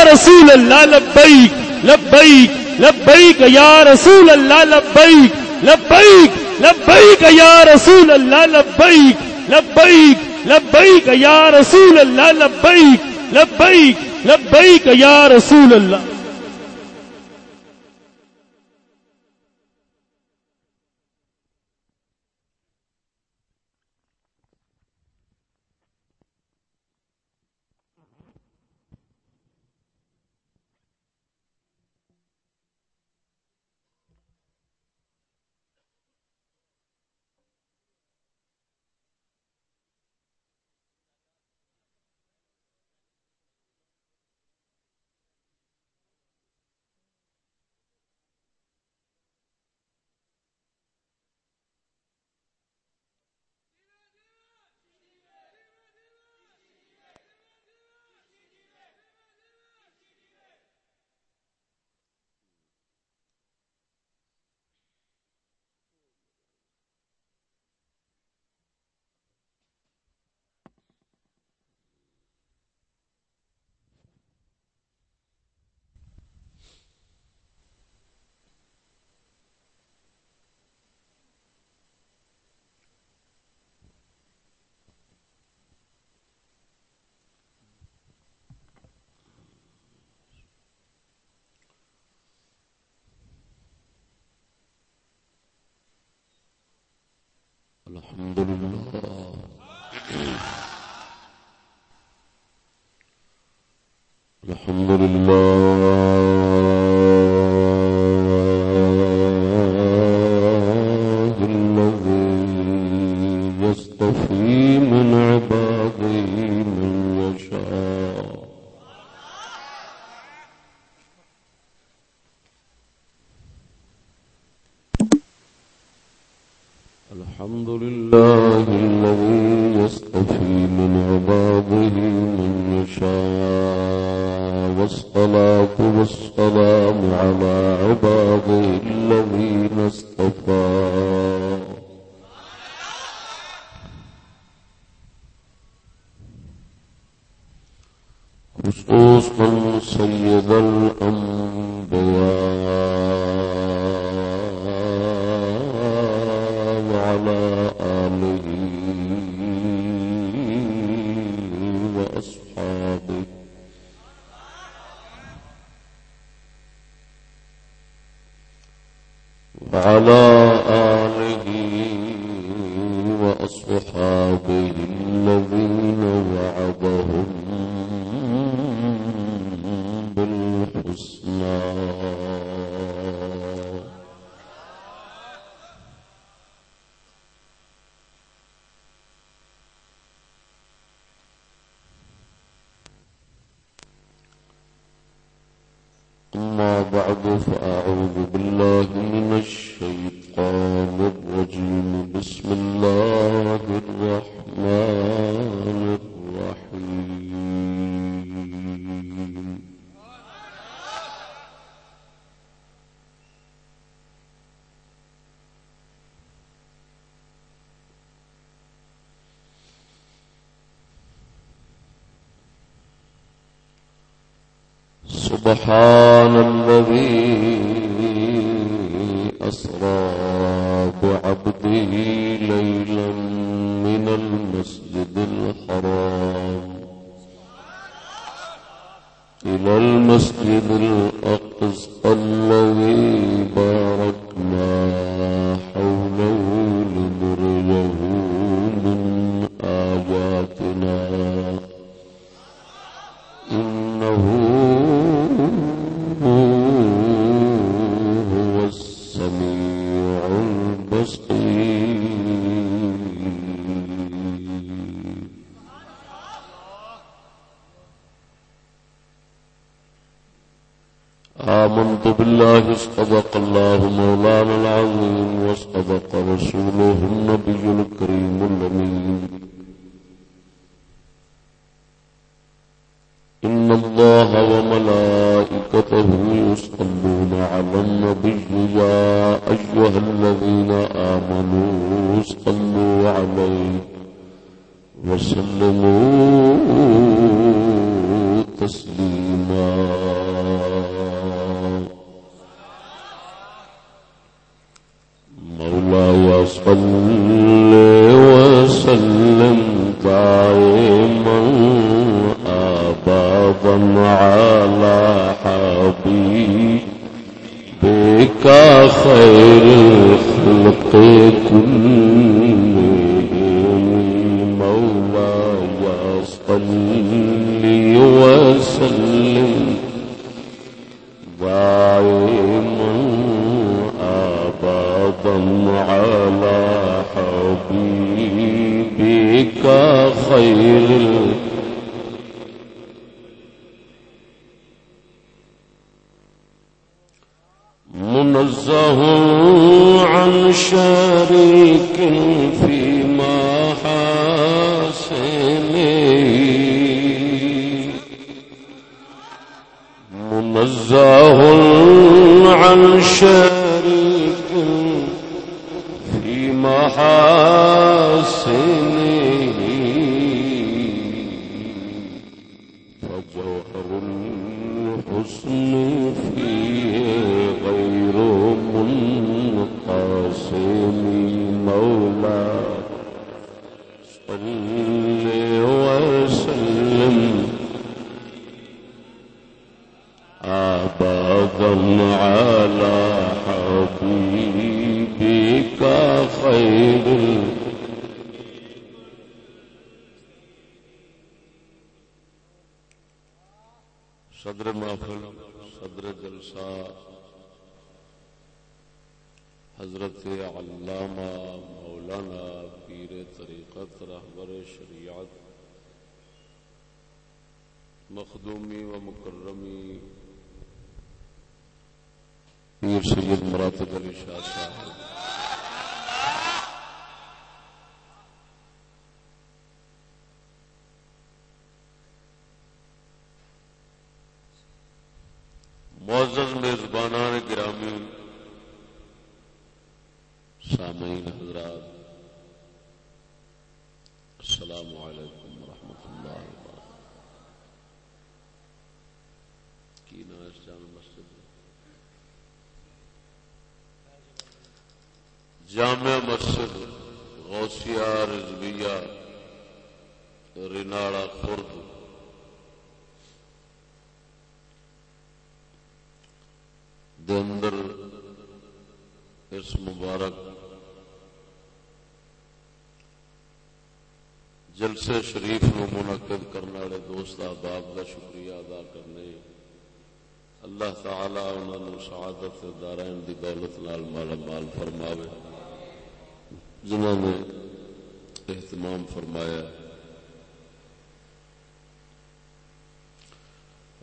یا رسول اللہ لبیک لبیک لبیک یا رسول اللہ لبیک لبیک لبیک یا رسول اللہ لبیک لبیک لبیک یا رسول اللہ لبیک لبیک لبیک یا رسول اللہ۔ وأصحابه منزه عن شريك في محاسنه منزه عن شريك جلسے شریف نو منعقد کرنے والے دوست احباب کا شکریہ ادا کرنے۔ اللہ تعالی انہوں نے سعادت دارائن دی دولت نال مالا مال فرماوے۔ جنہوں نے اہتمام فرمایا۔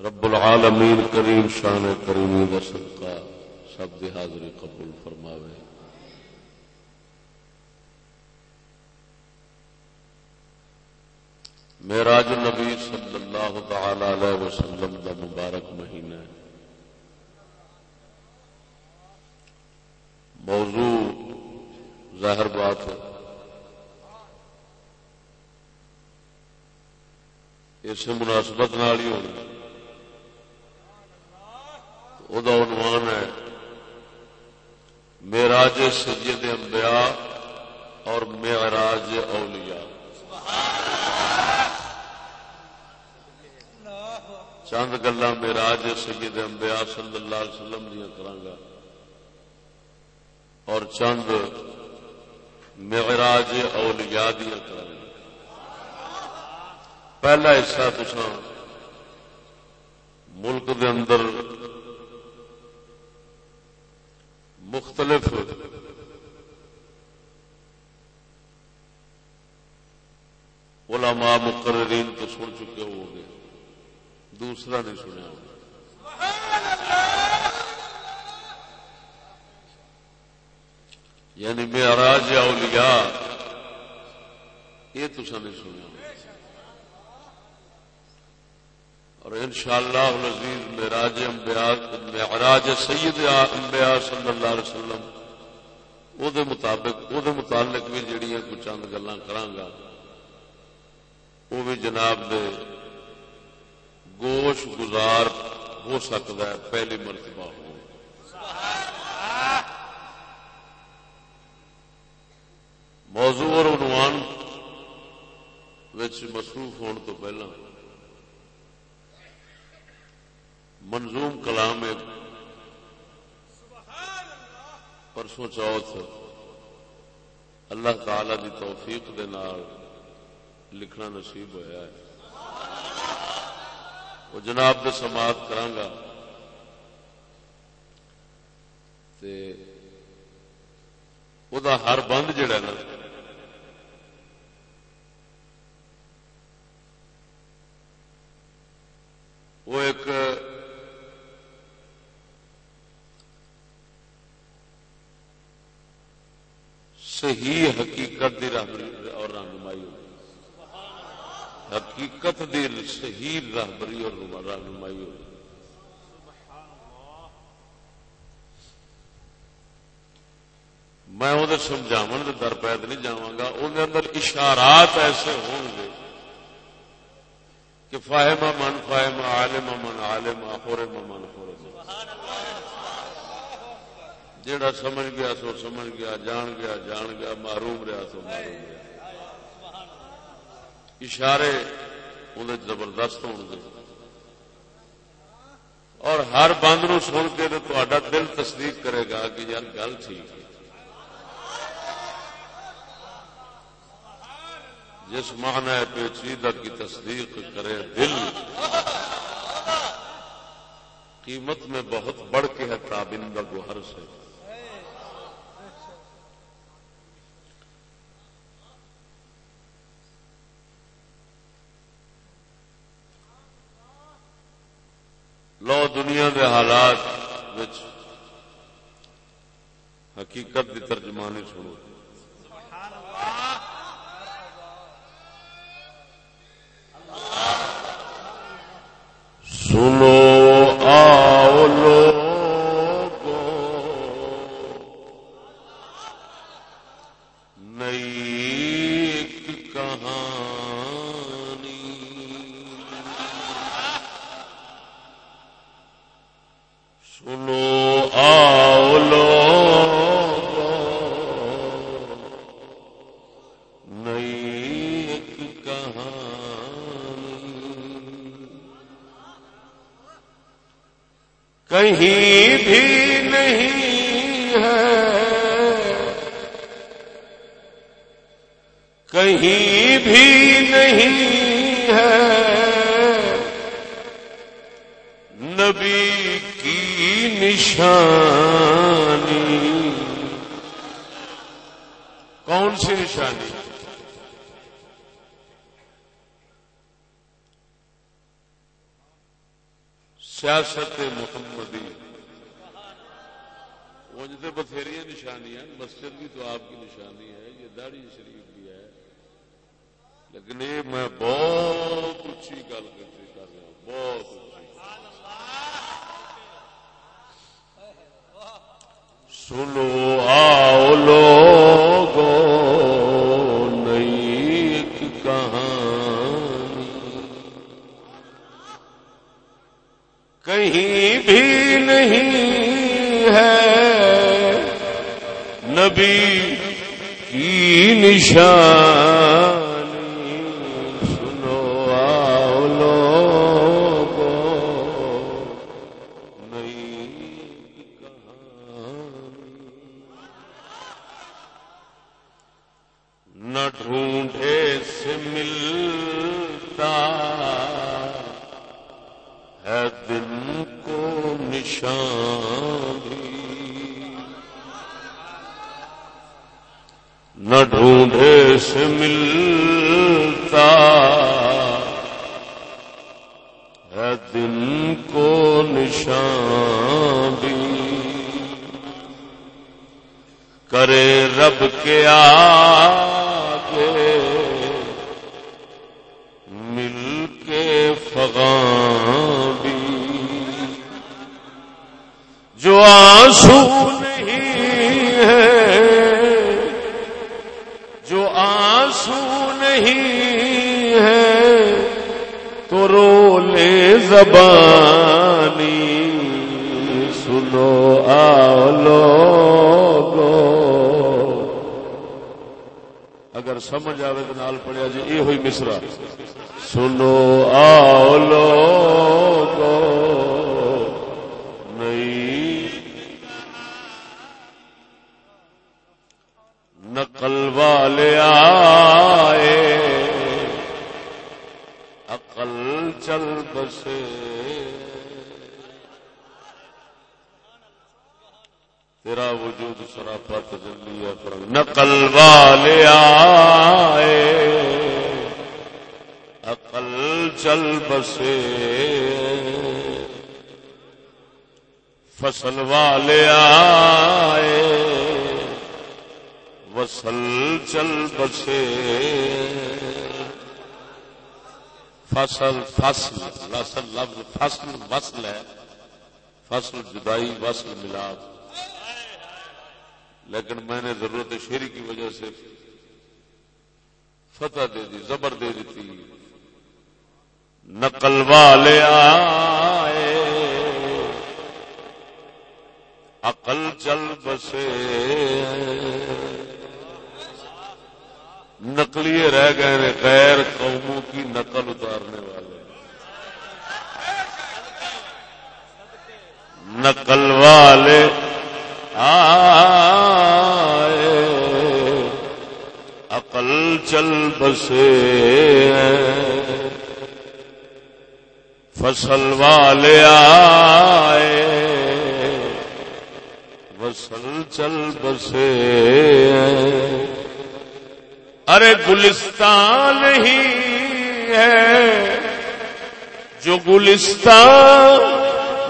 رب العالمین کریم شان کریمی دا صدقہ سب دی حاضری قبول فرماوے۔ میراج نبی صلی اللہ تعالی علیہ وسلم دا مبارک مہینہ ہے۔ موضوع ظاہر بات ہے۔ اس مناسبت نال ہی ہونی وہ عنوان ہے، میراج سید انبیاء اور معراج اولیاء۔ چند گلا میراج سید انبیاء صلی اللہ علیہ وسلم دیا کرانگا اور چند معراج اولیاء دیا کرانگا پہلا حصہ تسا ملک دے اندر مختلف علماء مقررین تو سن چکے ہو گے دوسرا نہیں سنیا یعنی معراج اولیاء، یہ تسا نہیں سنیا اور ان شاء اللہ لذیذ معراج سید انبیاء صلی اللہ علیہ وسلم او دے مطابق او دے متعلق بھی جڑیاں کچھ چند گلاں کراں وہ بھی جناب دے گوش گزار ہو سکتا ہے، پہلی مرتبہ ہو۔ موضوع اور عنوان مصروف ہونے تو پہلا منظوم کلام ایک پرسوں چوتھ اللہ تعالی دی توفیق دے نال لکھنا نصیب ہویا ہے۔ وہ جناب دے سماعت کرانگا تے او دا ہر بند جڑا ہے نا۔ وہ ایک صحیح حقیقت دی رہبری اور رہنمائی ہوگی حقیقت دی صحیح رہبری اور رہنمائی ہوگی میں وہ سمجھاو در پید نہیں جاگا اندر اشارات ایسے ہون گے کہ فاہم من فاہم عالم من عالم خورم من خورم جیڑا سمجھ گیا سو سمجھ گیا، جان گیا جان گیا، معروم رہا سو معروم رہا۔ اشارے اندر زبردست ہو اور ہر بند نو سن کے تو دل تصدیق کرے گا کہ یار گل ٹھیک ہے۔ جس معنی پیچیدہ کی تصدیق کرے دل۔ قیمت میں بہت بڑھ کے ہے تابندہ گوہر سے۔ بھی کرے رب کے آگے مل کے فغان بھی۔ جو آنسو نہیں ہے، جو آنسو نہیں ہے، تو رو لے زبانی سنو آؤ لوگو۔ اگر سمجھ آئے تو نال پڑیا جی یہ ہوئی مصرا سنو آؤ لوگو۔ چل فصل فصل فصل، لفظ، فصل، وصل ہے، فصل جدائی، وصل ملاپ لیکن میں نے ضرورت شیری کی وجہ سے فتح دے دی، زبر دے دیتی۔ نقل والے آئے، عقل چل بسے نقلیے رہ گئے غیر قوموں کی نقل اتارنے والے نقل والے آئے، عقل چل بسے فصل والے آئے فصل چل بسے ارے گلستان ہی ہے۔ جو گلستان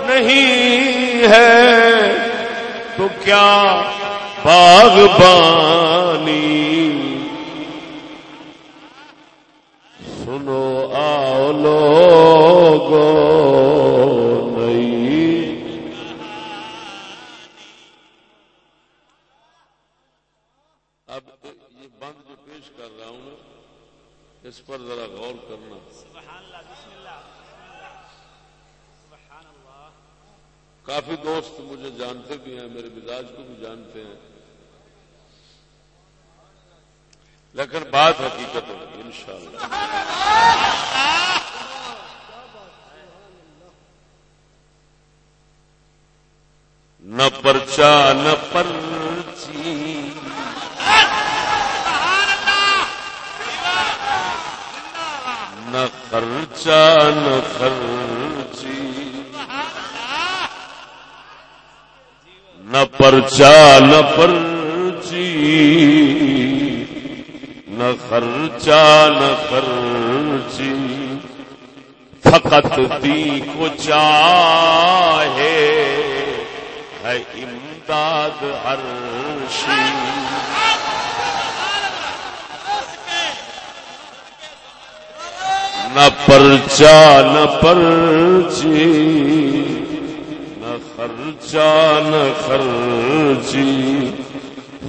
نہیں ہے تو کیا باغبانی؟ سنو آؤ لوگ اس پر ذرا غور کرنا۔ کافی دوست مجھے جانتے بھی ہیں میرے مزاج کو بھی جانتے ہیں۔ لیکن بات حقیقت ہوگی ان شاء اللہ نہ پرچا نہ پرچی نہ خرچا نہ خرچی، نہ پرچا نہ پرچی، نہ خرچا نہ خرچی۔ فقط دی کو چاہے ہے امداد عرشی نہ پرچا، نہ پرچی خرچا، نہ خرچی،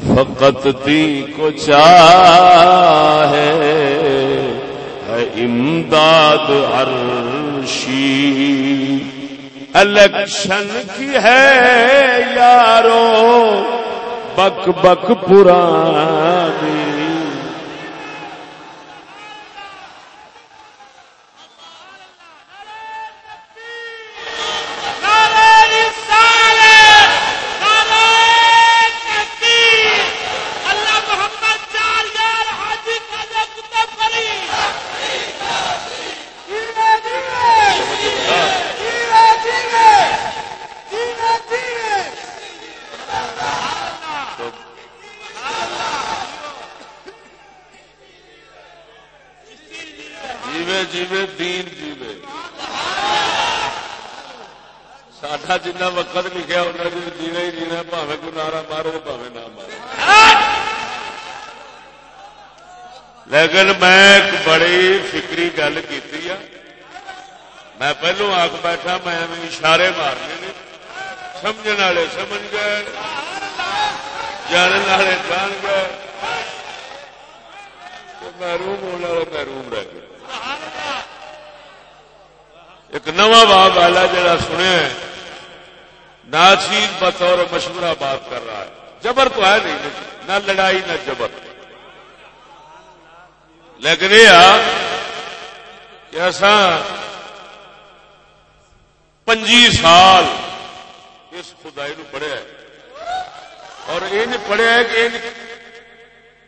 فقط تی کو چاہے ہے امداد عرشی۔ الیکشن کی ہے یارو، بک بک پرانی جنہ وقت لکھا انہیں جی جینا ہی جینا پاوے کو نارا مارو پاوے نہ مارو لیکن میں ایک بڑی فکری گل کی میں پہلو آگ بیٹھا میں اشارے مارنے نے سمجھ والے سمجھ گئے جان والے جان گئے محروم ہونے والے محروم رہ گئے ایک نواں باغ والا جڑا سنیا ناچیز بطور مشورہ بات کر رہا ہے جبر تو ہے نہیں نہ لڑائی نہ جبر لیکن یہ کہ ایسا پنجی سال اس خدائی نو پڑھیا ہے۔ اور یہ پڑھیا ہے کہ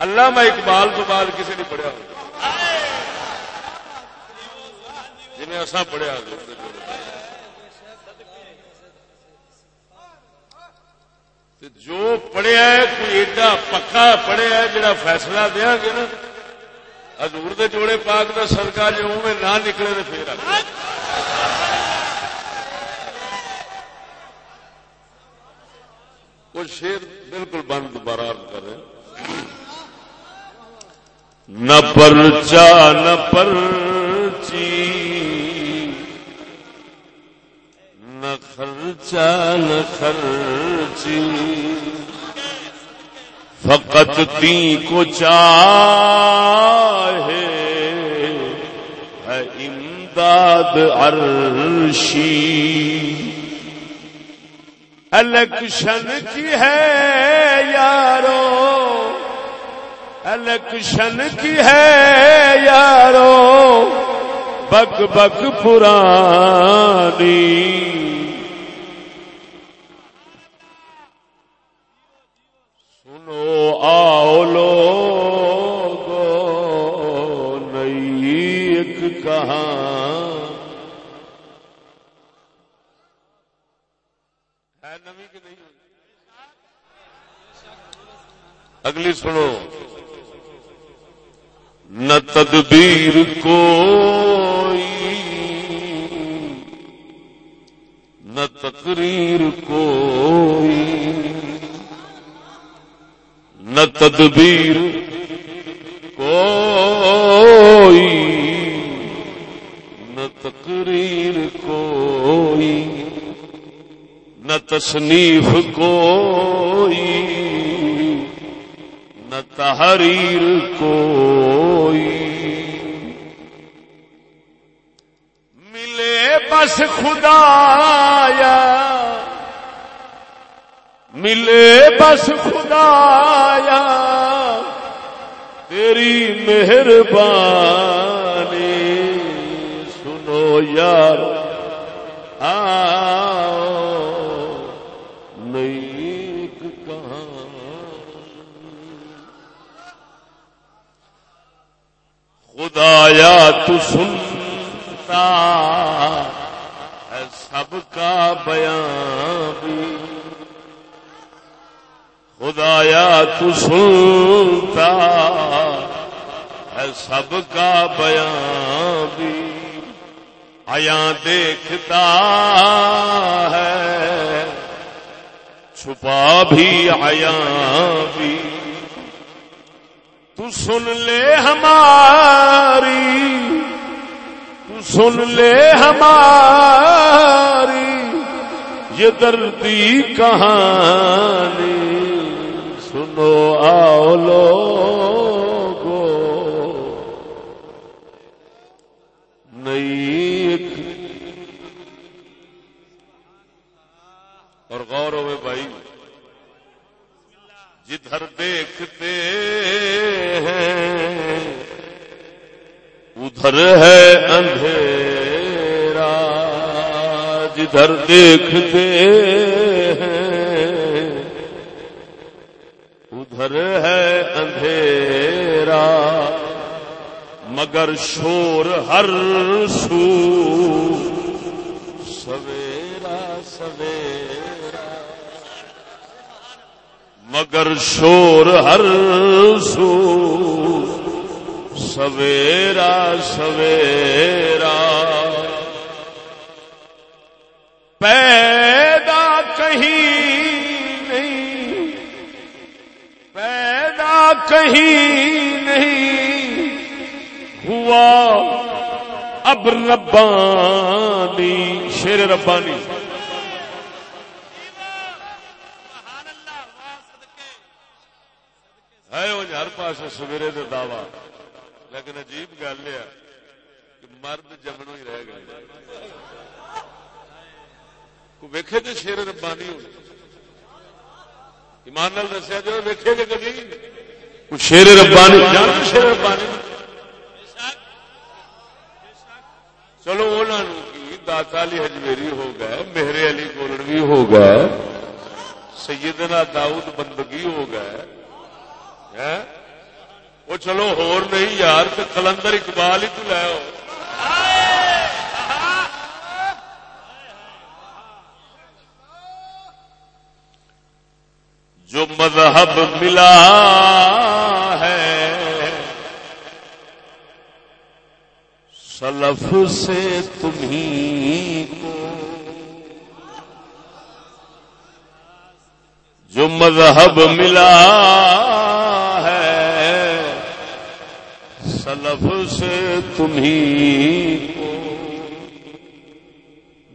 علامہ اقبال تو بعد کسی نے پڑھیا جی اصا پڑھیا جو پڑھیا ہے، کوئی ایڈا پکا پڑھیا ہے جڑا فیصلہ دیا گے نا۔ ہزور دے جوڑے پاک کا سرکار جی میں نہ نکلے تو پھر وہ شیر بالکل بند دوبارہ کر رہے نہ پرچا، نہ پرچی، نہ خرچا نہ خرچی۔ فقط تی کو چاہے۔ ہے امداد عرشی۔ الیکشن کی ہے یارو۔ الیکشن کی ہے یارو۔ بک بک پرانی۔ آؤ لوگ نئی ایک کہاں۔ ہے نمی کہ نہیں اگلی سنو۔ نہ تدبیر کوئی، نہ تقریر کوئی۔ نہ تدبیر، کوئی، نہ تقریر، کوئی، نہ تصنیف، کوئی، نہ تحریر، کوئی۔ ملے بس خدایا ملے بس خدایا، تیری مہربانی۔ سنو یار کہاں خدایا، تو سنتا ہے سب کا بیان بھی۔ خدایا تو سنتا ہے سب کا بیان بھی۔ آیا دیکھتا ہے، چھپا بھی آیا بھی۔ تو سن لے ہماری، تو سن لے ہماری، یہ دردی کہانی۔ سنو آؤ لوگو۔ نئی اور غور ہوئے بھائی، جدھر دیکھتے ہیں، ادھر ہے اندھیرا۔ جدھر دیکھتے ادھر ہے اندھیرا، مگر شور ہر سو سویرا سویرا۔ مگر شور ہر سو سویرا سویرا۔ پیدا کہیں کہیں نہیں ہوا اب ربانی، شیر ربانی۔ ہے جی، ہر پاس سویرے دے دعوی۔ لیکن عجیب گل ہے کہ مرد جمنوں ہی رہ گئے۔ کو ویکھے تو شیر ربانی ہو ایمان نال دسیا جو، ویکھے کہ کبھی؟ شیر ربانی شیر ربانی۔ چلو انہوں کی داتا علی ہجویری ہو گئے، مہرے علی گولڑوی ہو گئے، سیدنا داؤد بندگی ہو گئے وہ چلو ہور نہیں یار تو کلندر اقبال ہی تو لے جو مذہب ملا ہے۔ سلف سے تمہیں کو جو مذہب ملا ہے۔ سلف سے تمہیں کو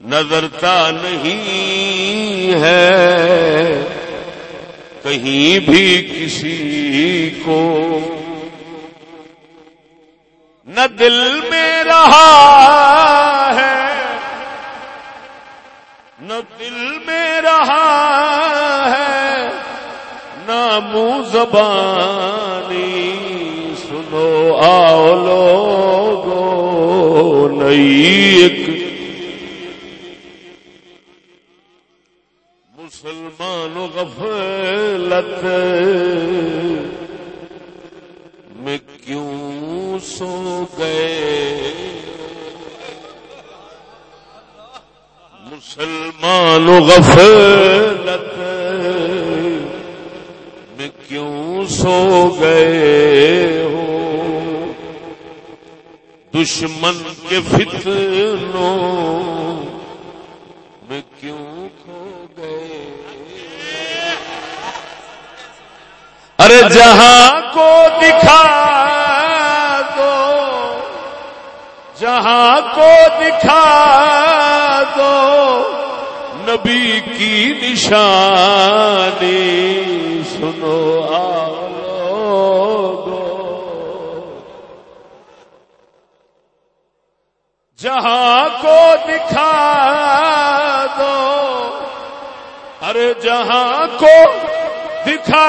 نظرتا نہیں ہے۔ کہیں بھی کسی کو نہ دل میں رہا ہے، نہ دل میں رہا ہے، نہ منہ زبانی سنو آؤ لوگو نئی ایک غفلت میں کیوں سو گئے ہو؟ دشمن کے فتنوں میں کیوں کھو گئے ارے جہاں کی نشانی سنو لوگو جہاں کو دکھا دو۔ ارے جہاں کو دکھا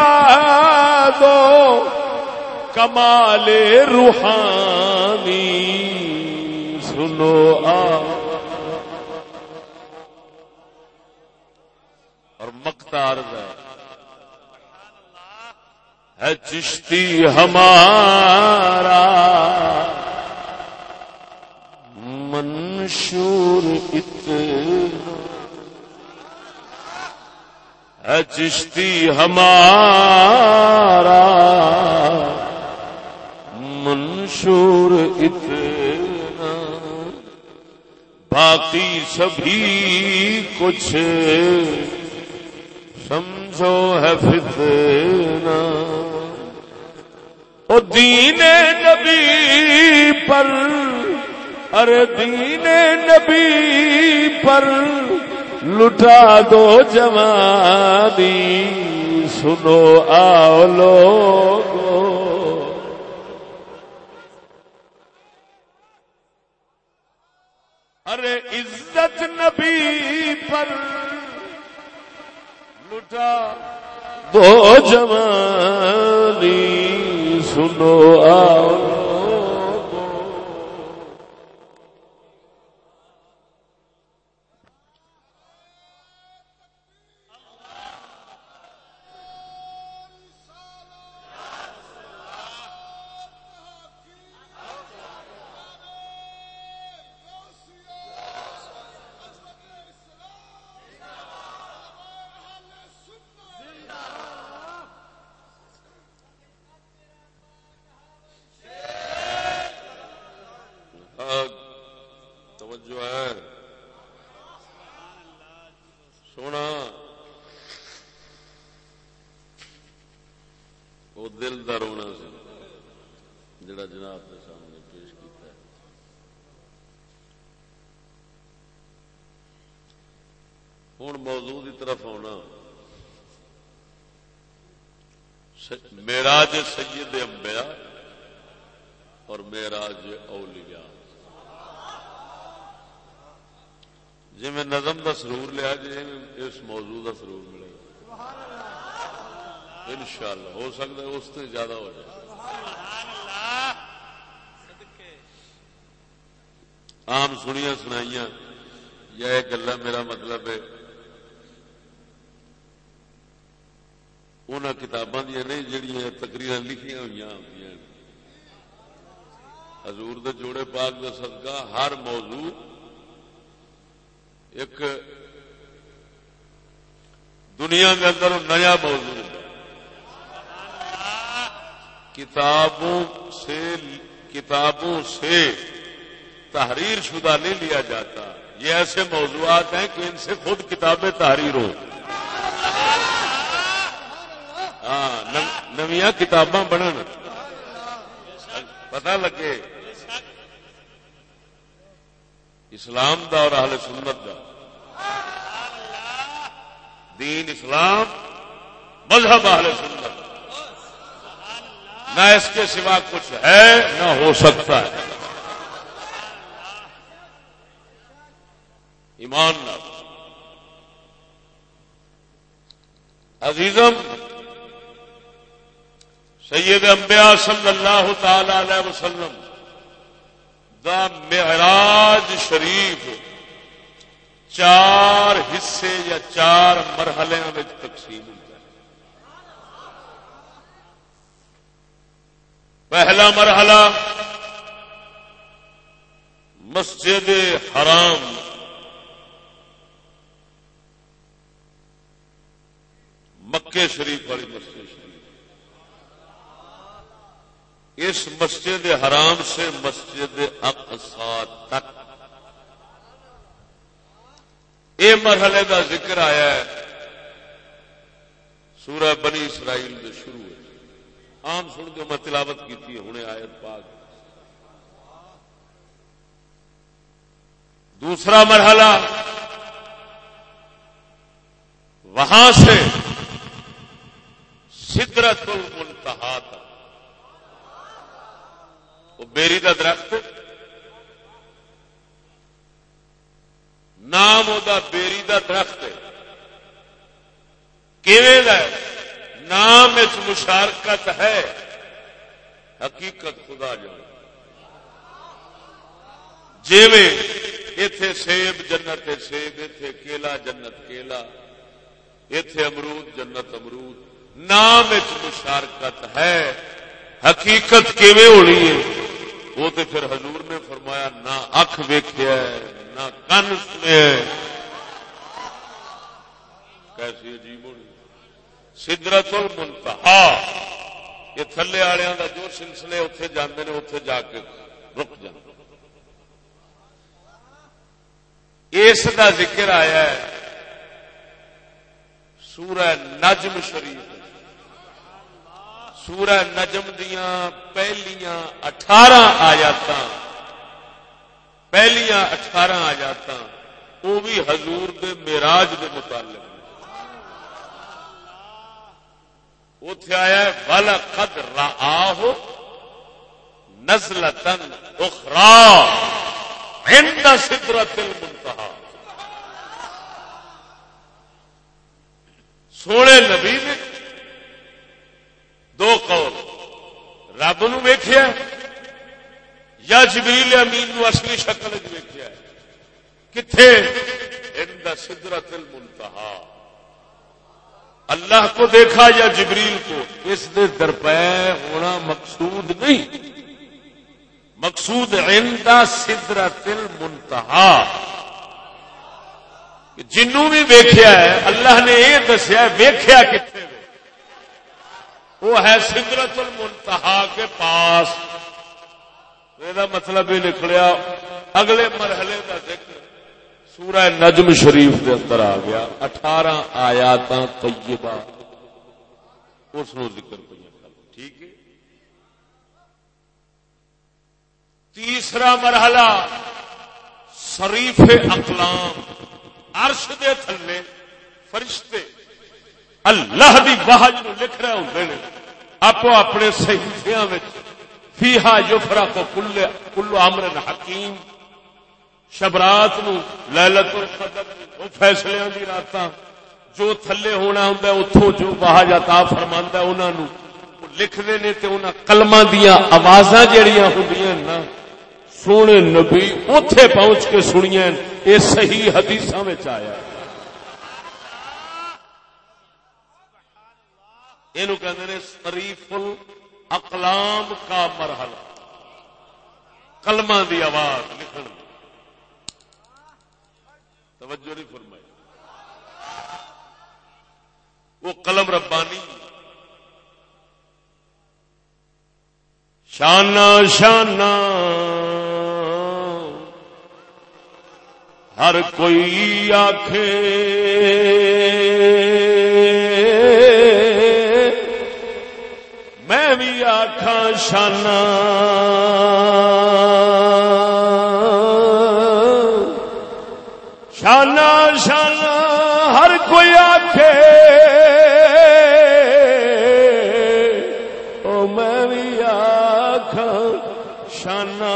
دو۔ کمال روحانی سنو آ اور مختار ہے چشتی ہمارا۔ منشور اتنا چشتی ہمارا۔ منشور اتنا باقی سبھی کچھ سمجھو ہے فتنا او دین نبی پر، ارے دین نبی پر لٹا دو جوانی، سنو آؤ لوگو۔ ارے عزت نبی پر لٹا دو جوانی۔ سنو آؤ ہوں موضوع کی طرف آنا میراج سید انبیاء اور میراج اولیاء۔ جی میں نظم کا سرور لیا جی اس موضوع کا سرور ملے۔ گا ان شاء اللہ ہو سکتا ہے اس سے زیادہ ہو جائے۔ عام سنیا سنائیاں یا یہ گلا میرا مطلب ہے ان کتاباں دیا نہیں جہیا تقریر لکھیاں ہوئی ہوتی حضور دے جوڑے پاک کا صدقہ ہر موضوع ایک دنیا کے اندر نیا موضوع کتابوں سے کتابوں سے تحریر شدہ نہیں لیا جاتا۔ یہ ایسے موضوعات ہیں کہ ان سے خود کتابیں تحریر ہوں ہاں نویاں کتاباں بنن پتہ لگے اسلام دا اور اہل سنت دا۔ دین اسلام، مذہب اہل سنت۔ نہ اس کے سوا کچھ ہے، نہ ہو سکتا ہے۔ ایمان نہ عزیزم سید انبیاء صلی اللہ تعالی علیہ وسلم دا معراج شریف چار حصے یا چار مرحلے میں تقسیم ہوتا ہے۔ پہلا مرحلہ مسجد حرام۔ مکے شریف والی مسجد۔ شریف اس مسجد حرام سے مسجد اقصا تک۔ یہ مرحلے کا ذکر آیا ہے۔ سورہ بنی اسرائیل جو شروع ہے۔ عام سن کے میں تلاوت کی ہوں آیت پاک۔ دوسرا مرحلہ، وہاں سے سدرت المنتہا تک۔ وہ بیری کا درخت نام وہ بیری کا درخت نام اس مشارکت ہے۔ حقیقت خدا جائے جیوے اتے سیب جنت سیب اتے کیلا جنت کیلا۔ اتے امرود جنت امرود۔ نام اس مشارکت ہے۔ حقیقت کیویں ہونی ہے؟ وہ تو پھر حضور نے فرمایا، نہ اکھ ویخیا نہ کن سنیا کیسی عجیب ہونی سدرت المنتہا۔ یہ تھلے والوں کا جو سلسلے اتے جانے نے اتے جا کے رک جانا اس کا ذکر آیا ہے، سورہ نجم شریف۔ سورہ نجم دیا پہلیاں اٹھارہ آیات پہلیاں اٹھارہ آیات وہ بھی حضور دے میراج دے متعلق۔ اتے آیا بل خد راہ نسل تن اخرا ہند سدرت المنتہا۔ سونے نبی نے دو قول رب نو ویخیا یا جبریل امین نو اصلی شکل ویخیا کتنے سدرت المنتہا۔ اللہ کو دیکھا یا جبریل کو؟ اس نے درپے ہونا مقصود نہیں۔ مقصود عند سدرت المنتہا۔ جنوں بھی ویخیا ہے، اللہ نے یہ دسیا ویخیا کتنے وہ ہے سدرت المنتہا کے پاس۔ یہ مطلب یہ نکلیا، اگلے مرحلے کا ذکر سورہ نجم شریف کے اندر آ گیا۔ اٹھارہ آیات طیبہ۔ اس ذکر پہ ٹھیک ہے؟ تیسرا مرحلہ، شریف اقلام۔ عرش دے تھلے، فرشتے۔ اللہ دی بہج نو لکھ رہے ہوں آپ اپنے صحیفیاں فیہا یفرا کو کل کل امر حکیم۔ شبرات نو لیلت القدر وہ فیصلے دی راتاں جو تھلے ہونا ہوندا ہے، اتھوں جو بہج عطا فرماندا ہے، انہاں نو لکھدے نے تے انہاں کلماں دیاں آوازاں جڑیاں ہوندیاں نا سونے نبی اوتھے پہنچ کے سنیاں، اے صحیح حدیثاں وچ آیا۔ ہے یہ شریف اقلام کا مرحلہ۔ کلما دی آواز لکھن۔ توجہ نہیں فرمائی۔ وہ قلم ربانی۔ شانہ شانہ۔ ہر کوئی آخ بھی آخا شانہ شانہ شانہ ہر کوئی آخ میں بھی آخ شانہ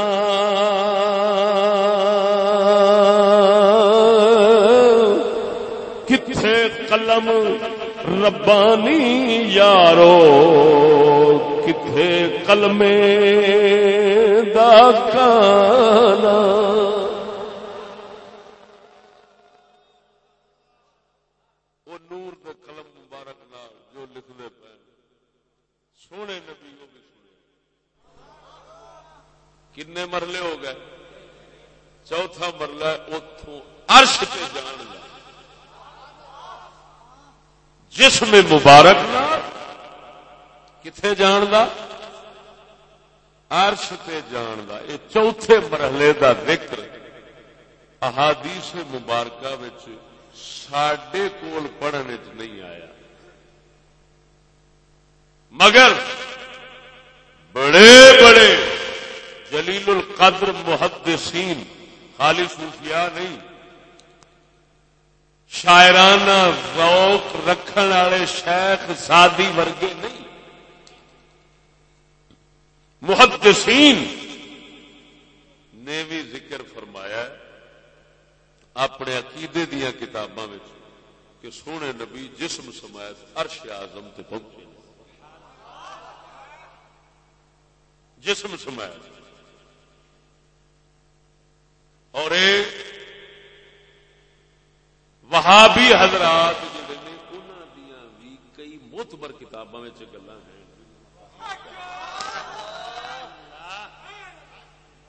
کتھے قلم ربانی یارو۔ کتھے کلمے دا وہ نور دے قلم مبارک نال جو لکھ دے پے سونے نبی وہ بھی سنے کنے مرلے ہو گئے۔ چوتھا مرلہ اتوں عرش تے جان گیا جسم مبارک کتنے جان دا؟ عرش تے جان دا۔ یہ چوتھے مرحلے دا ذکر۔ احادیث مبارکہ وچ ساڈے کول پڑھنے نہیں آیا۔ مگر بڑے بڑے جلیل القدر محدثین، خالی صوفیاء نہیں، شاعرانہ ذوق رکھن والے شیخ سادی ورگے نہیں۔ محدثین نے بھی ذکر فرمایا اپنے عقیدے دیا کتاباں کہ سونے نبی جسم سمایت عرش آزم تے پہنچے جسم سمایت اور ایک وہابی حضرات جڑے نے انہاں دیاں بھی کئی موتبر کتاباں وچ گلاں ہیں۔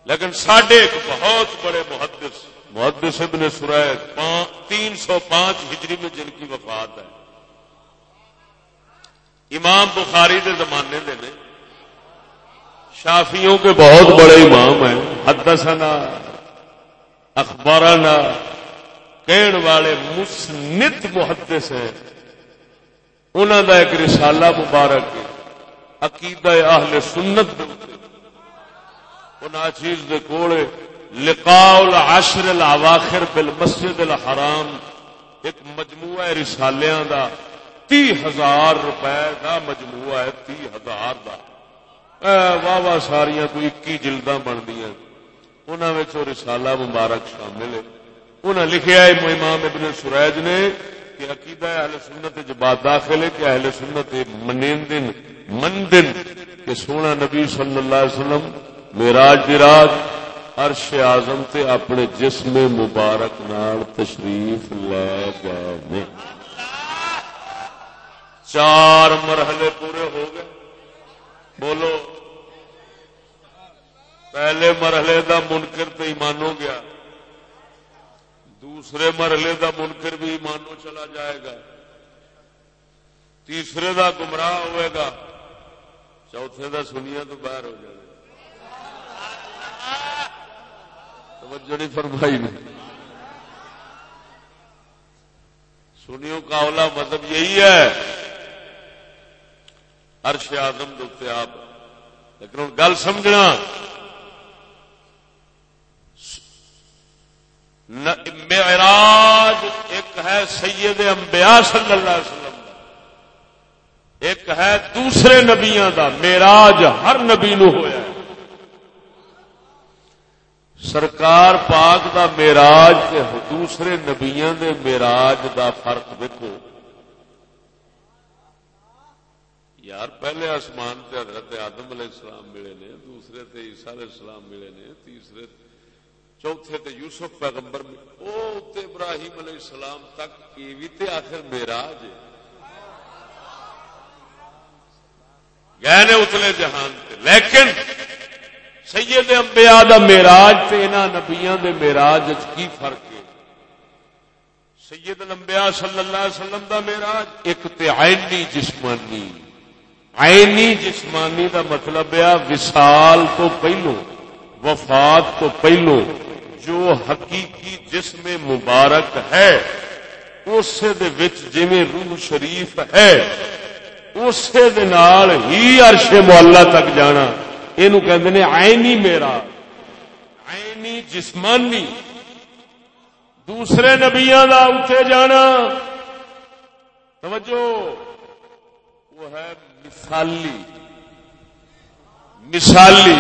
لیکن ساڈے ایک بہت بڑے محدث محدث ابن سرائد تین سو پانچ ہجری میں جن کی وفات ہے۔ امام بخاری کے زمانے دے نے۔ شافیوں کے بہت بڑے امام ہیں۔ حدثنا اخبارانہ کہن والے مسنت محدث ہیں۔ انہوں کا ایک رسالہ مبارک عقیدہ اہل سنت چیز دے کوڑے، لقاء العشر الاواخر بالمسجد الحرام، ایک مجموعہ رسالیاں دا تی ہزار روپے دا مجموعہ ہے تی ہزار دا۔ واہ واہ ساریاں کوئی اکی جلداں بن دیا انہوں رسالہ مبارک شامل ہے۔ انہیں لکھیا ہے، امام ابن سریج نے کہ عقیدہ اہل سنت جبات داخل ہے کہ اہل سنت منیندن مندن، کہ سونا نبی صلی اللہ علیہ وسلم میراج دراج عرش اعظم تے اپنے جسم مبارک نال تشریف لے گئے چار مرحلے پورے ہو گئے۔ بولو۔ پہلے مرحلے دا منکر تو ایمان ہو گیا۔ دوسرے مرحلے دا منکر بھی ایمانو چلا جائے گا۔ تیسرے دا گمراہ ہوئے گا۔ چوتھے دا سنیا تو باہر ہو جائے گا۔ توجہ نہیں فرمائی نہیں سنیوں کا اولا مطلب یہی ہے۔ عرش آدم دے آپ۔ لیکن ہوں گل سمجھنا۔ معراج ایک ہے سید انبیاء صلی اللہ علیہ وسلم ایک ہے دوسرے نبیاں دا۔ میراج ہر نبی نو ہوا سرکار پاک دا میراج دوسرے نبیاں دے میراج دا فرق دیکھو یار پہلے آسمان تے حضرت آدم علیہ السلام ملے نے، دوسرے تے عیسیٰ علیہ السلام ملے نے، تیسرے، چوتھے تے یوسف پیغمبر او تے ابراہیم علیہ السلام تک یہ بھی تے آخر میراج ہے۔ گئے نے اتلے جہان تے۔ لیکن سید انبیاء دا میراج تے انہاں نبیاں دے میراج کی فرق ہے؟ سید الانبیاء صلی اللہ علیہ وسلم دا میراج ایک تے عینی جسمانی آئنی جسمانی دا مطلب ہے وسال تو پہلو، وفات تو پہلو، جو حقیقی جسم مبارک ہے اسے روح شریف ہے اسے ہی عرش مولا تک جانا۔ یہ آئنی میرا آئنی جسمانی، دوسرے نبیا کا اتنے جانا۔ توجہ، وہ ہے مثالی مثالی،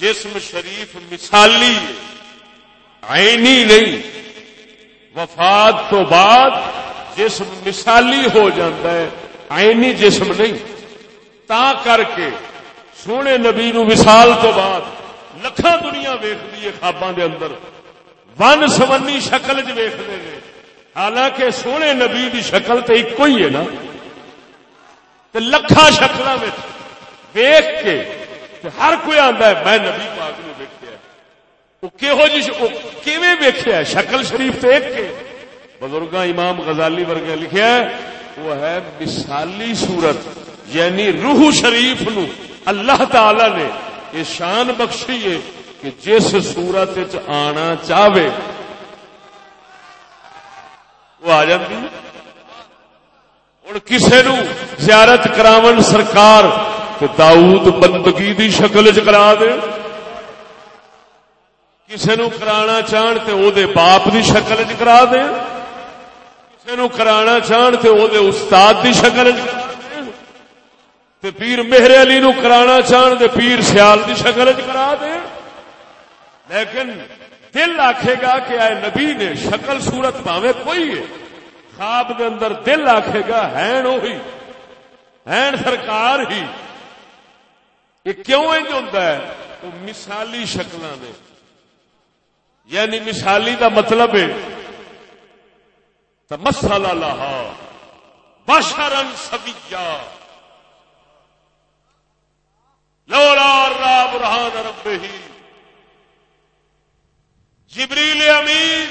جسم شریف مثالی، عینی نہیں۔ وفات تو بعد جسم مثالی ہو جاتا ہے، عینی جسم نہیں۔ تا کر کے سونے نبی نو مثال تو بعد لکھاں دنیا ویختی ہے خواباں دے اندر۔ ون سمنی شکل چ ویختے ہیں حالانکہ سونے نبی دی شکل تو ایک ہی ہے نا۔ لکھا شکل ویخ کے ہر کوئی آتا ہے، میں نبی پاک نو ویکیا وہ کہو جی ویخیا شکل شریف تو ایک کے۔ بزرگ امام غزالی ورگے لکھیا ہے، وہ ہے مثالی صورت یعنی روح شریف نو۔ اللہ تعالی نے یہ شان بخشی ہے کہ جس سورت آنا چاہے، وہ آ جاتی ہوں کسی نو زیارت کراون سرکار تو داؤد بندگی دی شکل چ کرا دے۔ کسی نو کرانا چاہن تے او دے باپ دی شکل چ کرا دے۔ کسی نو کرانا چاہن تے او دے استاد دی شکل چ کرا تے پیر مہر علی نو کرانا چاہن تے پیر سیال دی شکل چ کرا دے۔ لیکن دل آکھے گا کہ اے نبی نے شکل صورت پاوے کوئی ہے۔ خواب دے اندر دل آکھے گا، ہین وہی ہین سرکار ہی۔ یہ کیوں انج ہوتا ہے؟ وہ مثالی شکل نے یعنی مثالی دا مطلب ہے مسالا لہا بشرن سبیا لولا را برہان رب ہی جبریل امین.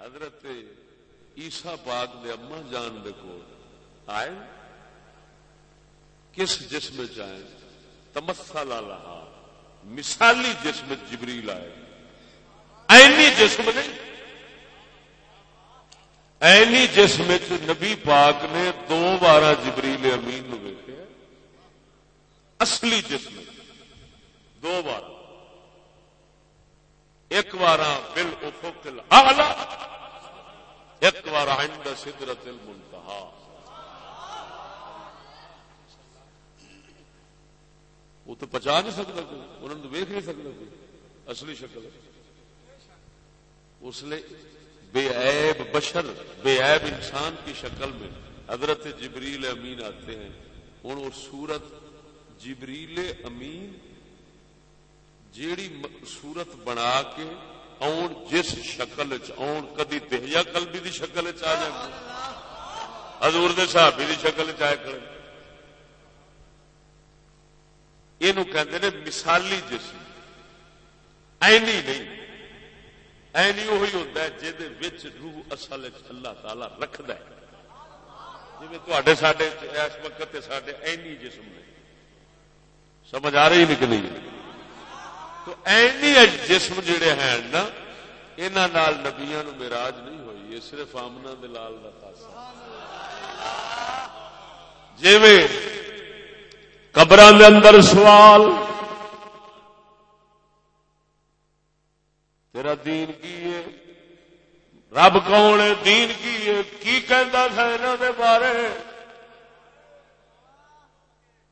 حضرت عیسا پاک دے اما جان دے کو آئے. کس جسم چائے تمسا لا لہا مثالی جسم جبریل آئے. اینی جسم نہیں اینی جسم نبی پاک نے دو بار جبریل امین نو ویکیا اصلی جسم دو بار۔ ایک بار ہاں بل افق الاعلی، ایک بار عند سدرت المنتہا۔ وہ تو پچا نہیں سکتا کوئی، انہوں نے ویک نہیں سکتا کوئی۔ اصلی شکل اس لیے بے عیب بشر، بے عیب انسان کی شکل میں حضرت جبریل امین آتے ہیں۔ ہوں وہ سورت جبریل امین جیڑی سورت بنا کے آن جس شکل آن، کدی دہیا کلبی دی شکل چ جائے، حضور دے صحابی دی شکل چائے کرے یہ مثالی جسم اینی نہیں اینی وہی ہوتا ہے جہد روح اصل اللہ تعالی رکھد جی تے سڈے اس وقت سڈے اینی جسم نے۔ سمجھ آ رہی نہیں نہیں تو اینی جسم جڑے ہیں نا یہاں نبیا نو مراج نہیں ہوئی، یہ صرف آمنا دلال کا خاصا جی قبر اندر سوال، تیرا دین کی ہے؟ رب کون ہے؟ دین کی ہے؟ کی کہندا تھا انہاں دے بارے؟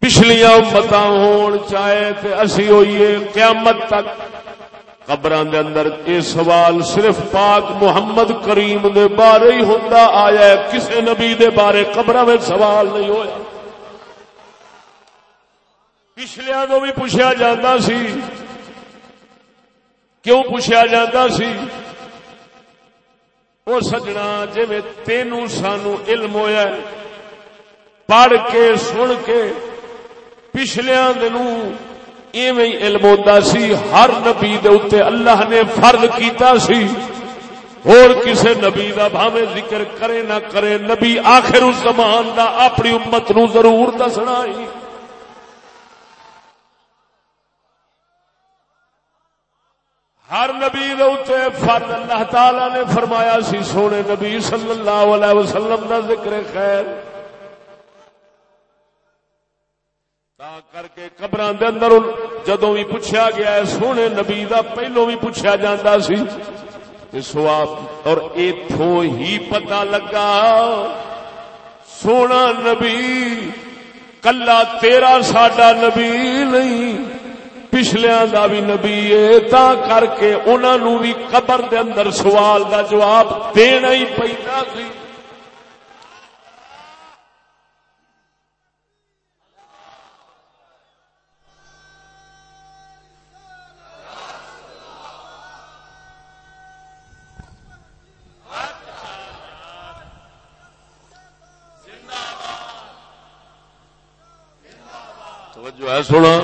پچھلیاں امتاں ہون چاہے تے اسی ہوئیے قیامت تک۔ قبران دے اندر یہ سوال صرف پاک محمد کریم دے بارے ہی ہوندا آیا ہے، کسے نبی دے بارے قبراں وچ سوال نہیں ہویا۔ پچھلیا تو بھی پوچھا جاتا سی۔ کیوں پوچھا جاتا سی؟ وہ سجنا جی تینوں سانو علم ہویا ہے، پڑھ کے، سن کے پچھلیا دنوں ایویں علم ہوتا سی، ہر نبی دے اتنے اللہ نے فرض کیتا سی۔ اور کسے نبی دا بھاوے ذکر کرے نہ کرے، نبی آخر اس زمان دا اپنی امت نو ضرور دسنا ہی ہر نبی دے فرد اللہ تعالی نے فرمایا سی، سونے نبی صلی اللہ علیہ وسلم دا ذکر خیر۔ تا کر کے قبر اندر جدو بھی پوچھا گیا ہے سونے نبی دا پہلو بھی پوچھا جاتا سی سواب اور اتوں ہی پتا لگا سونا نبی کلا تیرا ساڈا نبی نہیں پچھلیا دا بھی نبی ہے تا کر کے انہوں بھی قبر دے اندر سوال دا جواب دینا ہی پہنا سی جو ہے سونا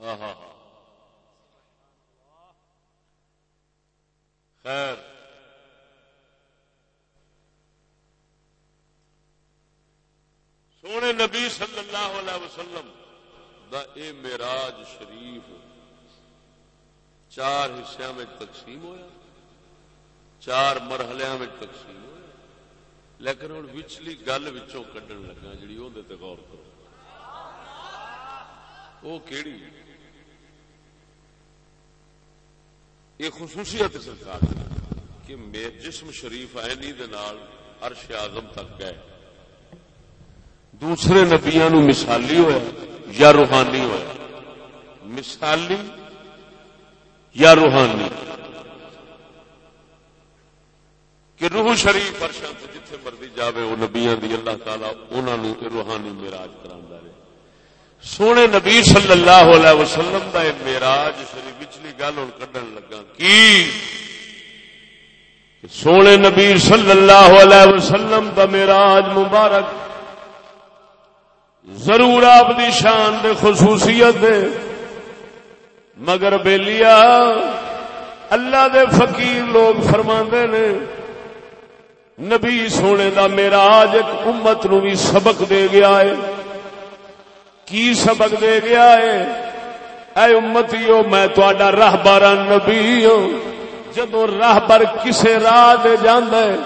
ہاں، ہاں، ہاں۔ خیر۔ سونے نبی صلی اللہ علیہ وسلم دا اے میراج شریف چار حصوں میں تقسیم ہویا، چار مرحلے میں تقسیم ہوا لیکن ہوں وچلی گل کڈن لگا جی وہ غور کرو۔ وہ کیڑی؟ یہ خصوصیت سرکار کہ جسم شریف اینی عرش آزم تک گئے دوسرے نبیا نو مثالی ہوا یا روحانی ہوا مثالی یا روحانی؟ کہ روح شریف فرشاں جتھے مرضی جاوے وہ نبیاں دی اللہ تعالی انہاں نو روحانی معراج کراندا رہے سونے نبی صلی اللہ علیہ وسلم دا میراج شریف، پچھلی گل ہوں کڈن لگا۔ کی؟ سونے نبی صلی اللہ علیہ وسلم دا میراج مبارک ضرور آپ دی شان دے، خصوصیت دے۔ مگر بیلیا اللہ دے فقیر لوگ فرما نے، نبی سونے دا میراج ایک امت نو بھی سبق دے گیا ہے۔ کی سبق دے گیا ہے؟ اے امتیو، میں تہاڈا راہبر نبی ہوں جدو راہبر کسے راہ دے جاندا ہے،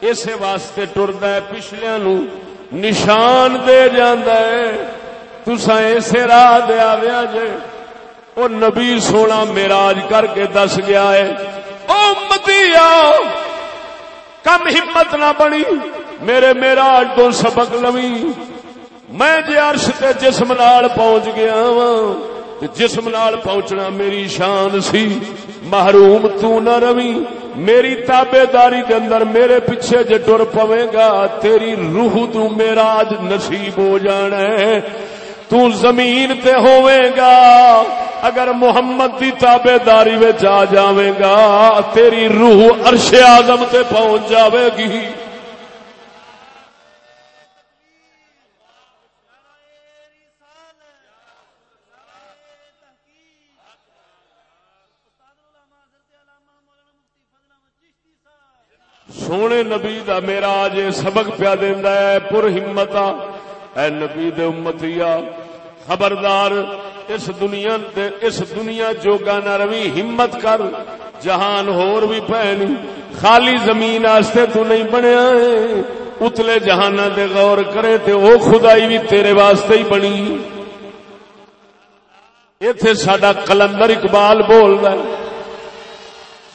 اسے واسطے ٹردا ہے، پچھلیاں نو نشان دے جاندا ہے۔ تساں اسے راہ دے آویا جے۔ او نبی سونا معراج کر کے دس گیا ہے، او امتیو، کم ہمت نہ بنی، میرے معراج تو سبق لویں میں جی عرش تے جسم نال پہنچ گیا وا جسم نال پہنچنا میری شان سی۔ محروم تو نہ روی، میری تابے داری دے اندر میرے پیچھے جے ٹر پوے گا، تیری روح تو میرا اج نصیب ہو جانا ہے۔ تو زمین تے ہوے گا، اگر محمد دی تابے داری آ جاوے گا، تیری روح عرش اعظم تے پہنچ جاوے گی۔ سونے نبی دا میرا جے سبق پیا دیندا ہے، پر ہمت اے نبی دے امتیا خبردار، اس دنیا دے، اس دنیا جوگا نہ روی ہمت کر۔ جہان ہور بھی پہنی خالی زمین آستے تو نہیں بنیا ہے۔ اتلے جہان دے غور کرے تے او خدائی بھی تیرے واسطے ہی بنی۔ ایتھے ساڈا کلندر اقبال بول رہا ہے۔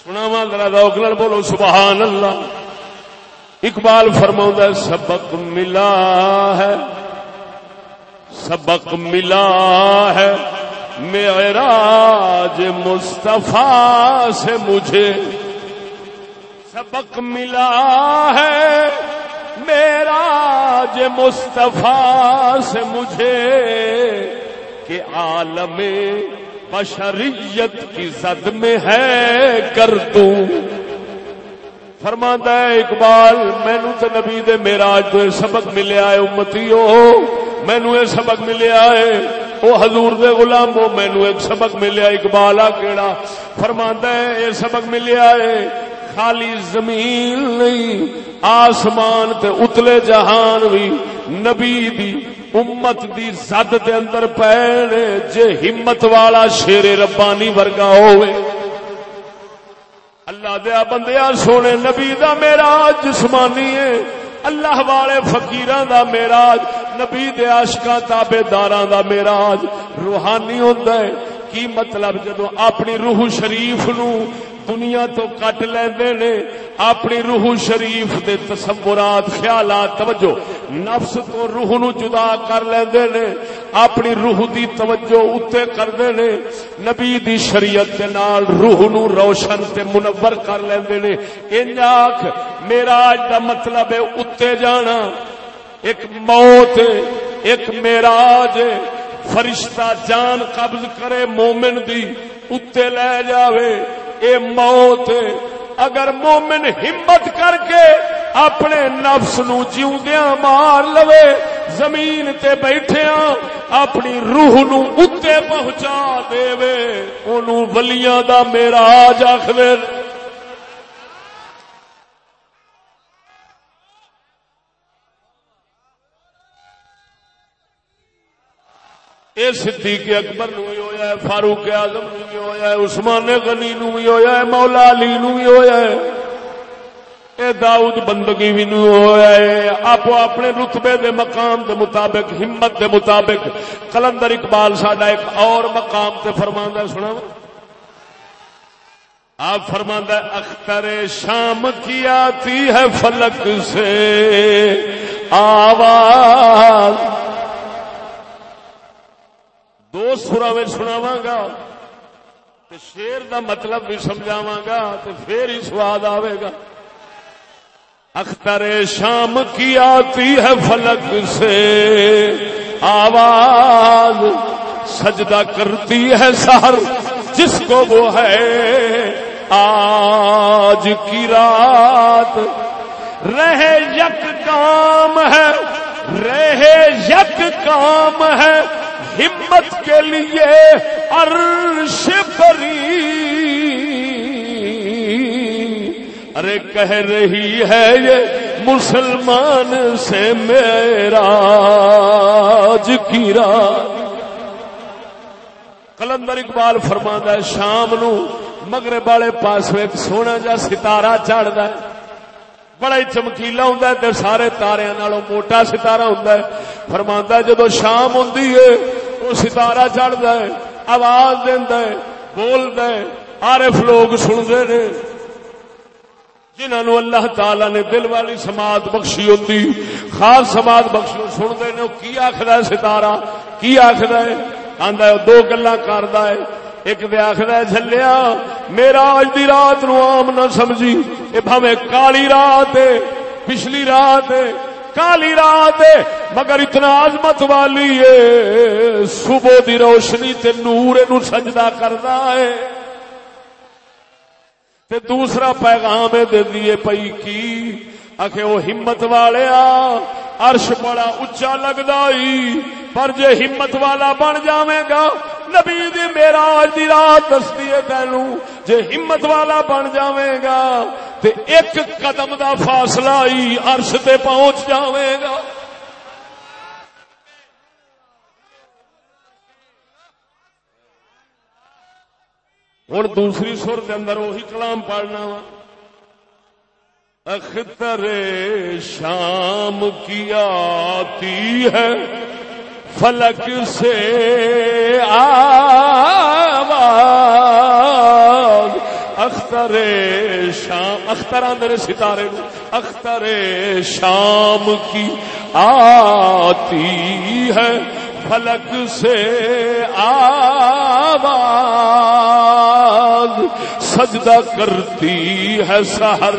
سنا ذرا روک بولو، سبحان اللہ۔ اقبال فرما سبق ملا ہے، سبق ملا ہے، معراج مصطفیٰ سے مجھے۔ سبق ملا ہے میراج مصطفیٰ سے مجھے کہ عالم بشریت کی زد میں ہے کر دوں فرما ہے، اقبال مینو تو نبی دے میراج تو سبق ملیا ہے امتی مینو یہ سبق ملیا ہے۔ او حضور دے غلام وہ مینو ایک سبق ملیا اقبال، آ کیڑا؟ فرماندا ہے، یہ سبق ملیا ہے۔ خالی زمین نہیں، آسمان تے اتلے جہان بھی نبی دی، امت دی زد دے اندر پینے جے ہمت والا شیر ربانی ورگا ہوئے اللہ دیا بندیا سونے نبی دا میرا جسمانی ہے۔ اللہ والے فقیران دا میراج نبی دے عاشقاں، تابعداراں دا میراج روحانی ہوندا ہے۔ کی مطلب؟ جدو اپنی روح شریف نو دنیا تو کٹ لیندے نے اپنی روح شریف دے تصورات، خیالات، توجہ، نفس تو روح نو جدا کر لیندے نے اپنی روح دی توجہ اتے کردے نے نبی دی شریعت دے نال روح نو روشن تے منور کر لیندے نے انج آکھ معراج دا مطلب ہے اتے جانا۔ ایک موت ایک معراج فرشتہ جان قبض کرے مومن دی، اتے لے جاوے۔ اے موت، اگر مومن ہمت کر کے اپنے نفس نو جیوندیا مار لوے، زمین تے بیٹھیاں، اپنی روح نو اتے پہنچا دے وے، اونوں ولیاں دا میرا آج آخر اے صدیق اکبر نو بھی ہویا ہے فاروق اعظم نو بھی ہویا ہے عثمان غنی نو بھی ہویا ہے مولا علی نو بھی ہویا ہے اے داؤد بندگی بھی نو ہویا ہے آپ اپنے رتبے دے مقام دے مطابق ہمت دے مطابق کلندر اقبال ساڈا ایک اور مقام تے فرماندا ہے سنا آپ فرماندا ہے اختر شام کی آتی ہے فلک سے آواز دو سورا میں سناوا گا شیر دا مطلب بھی سمجھاوا گا تو پھر ہی سواد آئے گا اختر شام کی آتی ہے فلک سے۔ آواز سجدہ کرتی ہے سہر جس کو وہ ہے۔ آج کی رات رہے یک کام ہے۔ رہے یک کام ہے۔ ہمت کے لیے عرش پری ارے کہہ رہی ہے یہ مسلمان سے میرا گیرا کلندر اقبال فرما ہے، شام نو مغرب والے پاس ایک سونا جا ستارہ چڑھتا ہے۔ بڑا ہی چمکیلا ہوں سارے تارے موٹا ستارہ ہوں فرما جدو شام ہوں وہ ستارہ چڑھتا ہے، آواز دینا ہے بولد آرف لوگ سنتے نے جنہوں اللہ تعالی نے دل والی سماعت بخشی ہوتی خاص سماعت بخشی سنتے نے کی آخر ہے ستارہ؟ کی آخر ہے؟ آدھا دو گلا کرد ہے۔ ایک دے آخر جلیا میرا اج دی رات نو آم نہ سمجھی۔ یہ بھاوے کالی رات ہے، پچھلی رات ہے۔ کالی رات مگر اتنا عظمت والی ہے۔ صبح دی روشنی تے نور نو سجدہ کردا ہے۔ تے دوسرا پیغام دے دیے پئی کی آخ وہ ہمت والے عرش بڑا اچا لگتا پر جے ہمت والا بن جاوے گا نبی دی میرا دی رات دستی ہے تینو، جے ہمت والا بن جاوے گا، تے ایک قدم دا فاصلہ ہی عرش تے پہنچ جاوے گا۔ ہوں دوسری سر کے اندر وہی کلام پڑھنا وا۔ اختر شام کی آتی ہے۔ فلک سے آواز۔ اختر شام، اختر اندر ستارے اختر شام کی آتی ہے۔ فلک سے آواز۔ سجدہ کرتی ہے سہر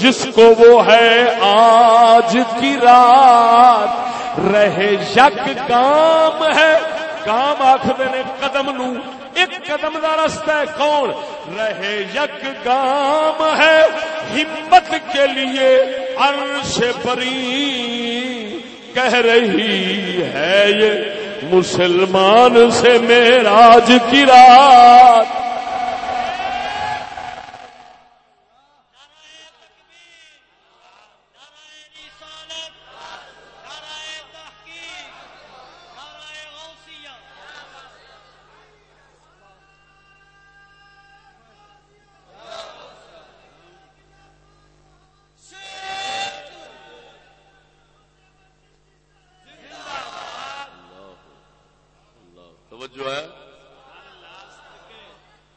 جس کو وہ ہے آج کی رات۔ رہے یک کام ہے۔ کام آخر نے قدم نو، ایک قدم کا رستہ ہے کون؟ رہے یک کام ہے۔ ہمت کے لیے عرش پری کہہ رہی ہے یہ۔ مسلمان سے میراج کی رات توجہ ہے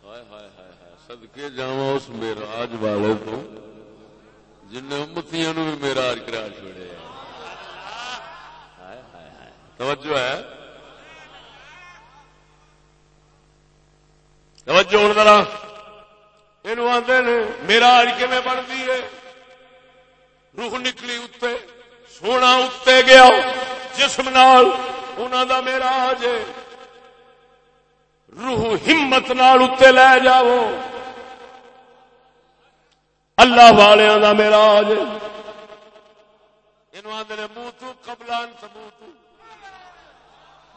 ہائے ہائے ہائے ہائے صدقے جاواں اس میراج والے تو جن نے امتیاں نو بھی میراج کرا چھوڑے ہائے ہائے ہائے توجہ ہے توجہ ہوں ذرا یہ آدھے نے میراج کیون بنتی ہے۔ روح نکلی اتنے سونا اتنے گیا۔ جسم نال انہوں دا میراج ہے۔ روح ہمت نال اتنے لے جاؤ۔ اللہ والیاں دا میراج یہ آدھے نے منہ تو، قبلان منہ تو۔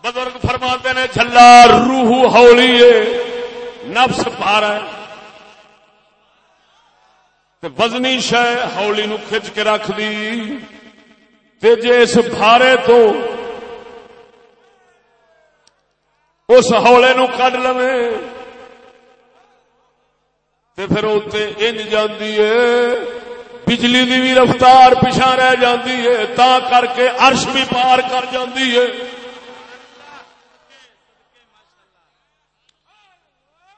بزرگ فرماتے نے، جھلا روح ہولی ہے۔ نفس پارا ہے۔ تے وزنی شہ ہولی نو کھچ کے رکھ دی۔ تے جے اس بھارے تو اس ہولے نو کڈ لو تے پھر اتنے انج جاندی ہے بجلی دی بھی رفتار پیچھا رہ جاندی ہے تا کر کے عرش بھی پار کر جاندی ہے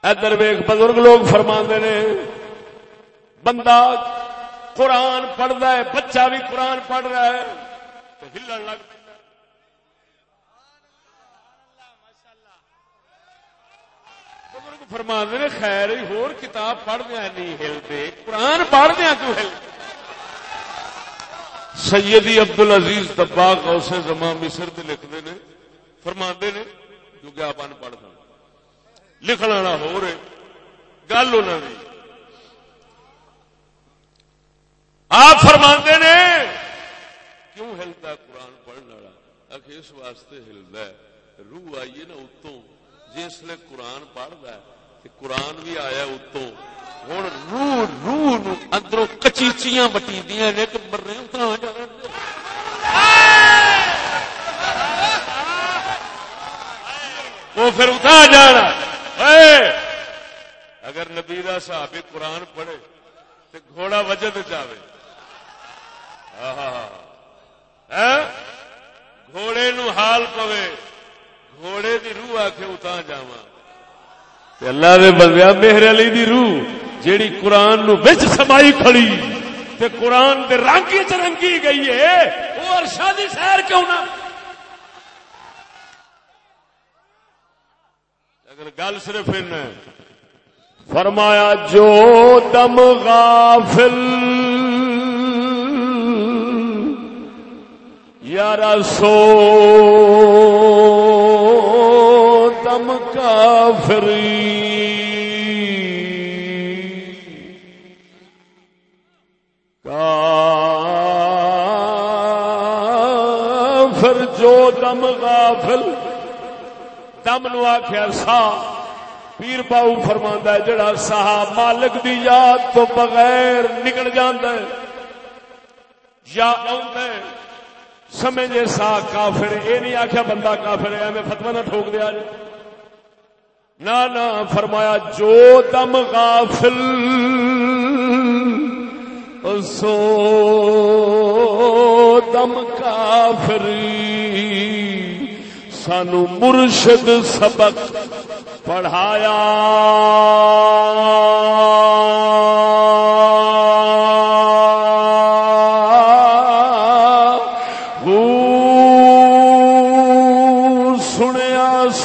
ادھر ویخ بزرگ لوگ فرما نے بندہ قرآن پڑھتا ہے، بچہ بھی قرآن پڑھ رہا ہے، تو ہلن لگ پہ۔ بزرگ فرما نے، خیر ہی ہور کتاب پڑھ دیا نہیں ہلتے قرآن پڑھ دیا تو ہل؟ سیدی عبد العزیز دباغ اسے زماں مصر دے لکھتے نے فرما نے، جو کہ آپ ان پڑھ سن لکھن والا ہو رہے گل انہوں نے آپ فرما نے، کیوں ہلتا قرآن پڑھنے والا؟ آخ اس واسطے ہلدا ہے۔ روح آئیے نا اتوں۔ جی جس جسل قرآن پڑھتا ہے تے قرآن بھی آیا اتوں۔ ہوں روح روح نو اندروں کچیچیاں بٹی نے کہ مرنے اتنا وہ پھر اتنا جانا اگر نبی دا صحابی قرآن پڑھے تو گھوڑا وجد جاوے۔ ہاں. ہاں. ہاں. گھوڑے نو حال پوے. گھوڑے دی روح آ کے اتنا جا اللہ دے بندیا میرے علی دی روح جیڑی قرآن نو بچ سمائی کھڑی، تے قرآن دے رنگی چ رنگی گئی ہے وہ ارشا دی سیر کیوں نہ؟ اگر گل صرف ان فرمایا جو دم غافل یار سو دم کافری۔ کافر جو دم غافل، دم نو آخیا سا، پیر باؤ فرما ہے، جڑا سا مالک دی یاد تو بغیر نکل جانا ہے، یا سمجھے سا کافر یہ نہیں آخیا بندہ کافر ہے میں فتوا نہ ٹھوک دیا جی نہ نہ فرمایا، جو دم غافل سو دم کافری، سانو مرشد سبق پڑھایا۔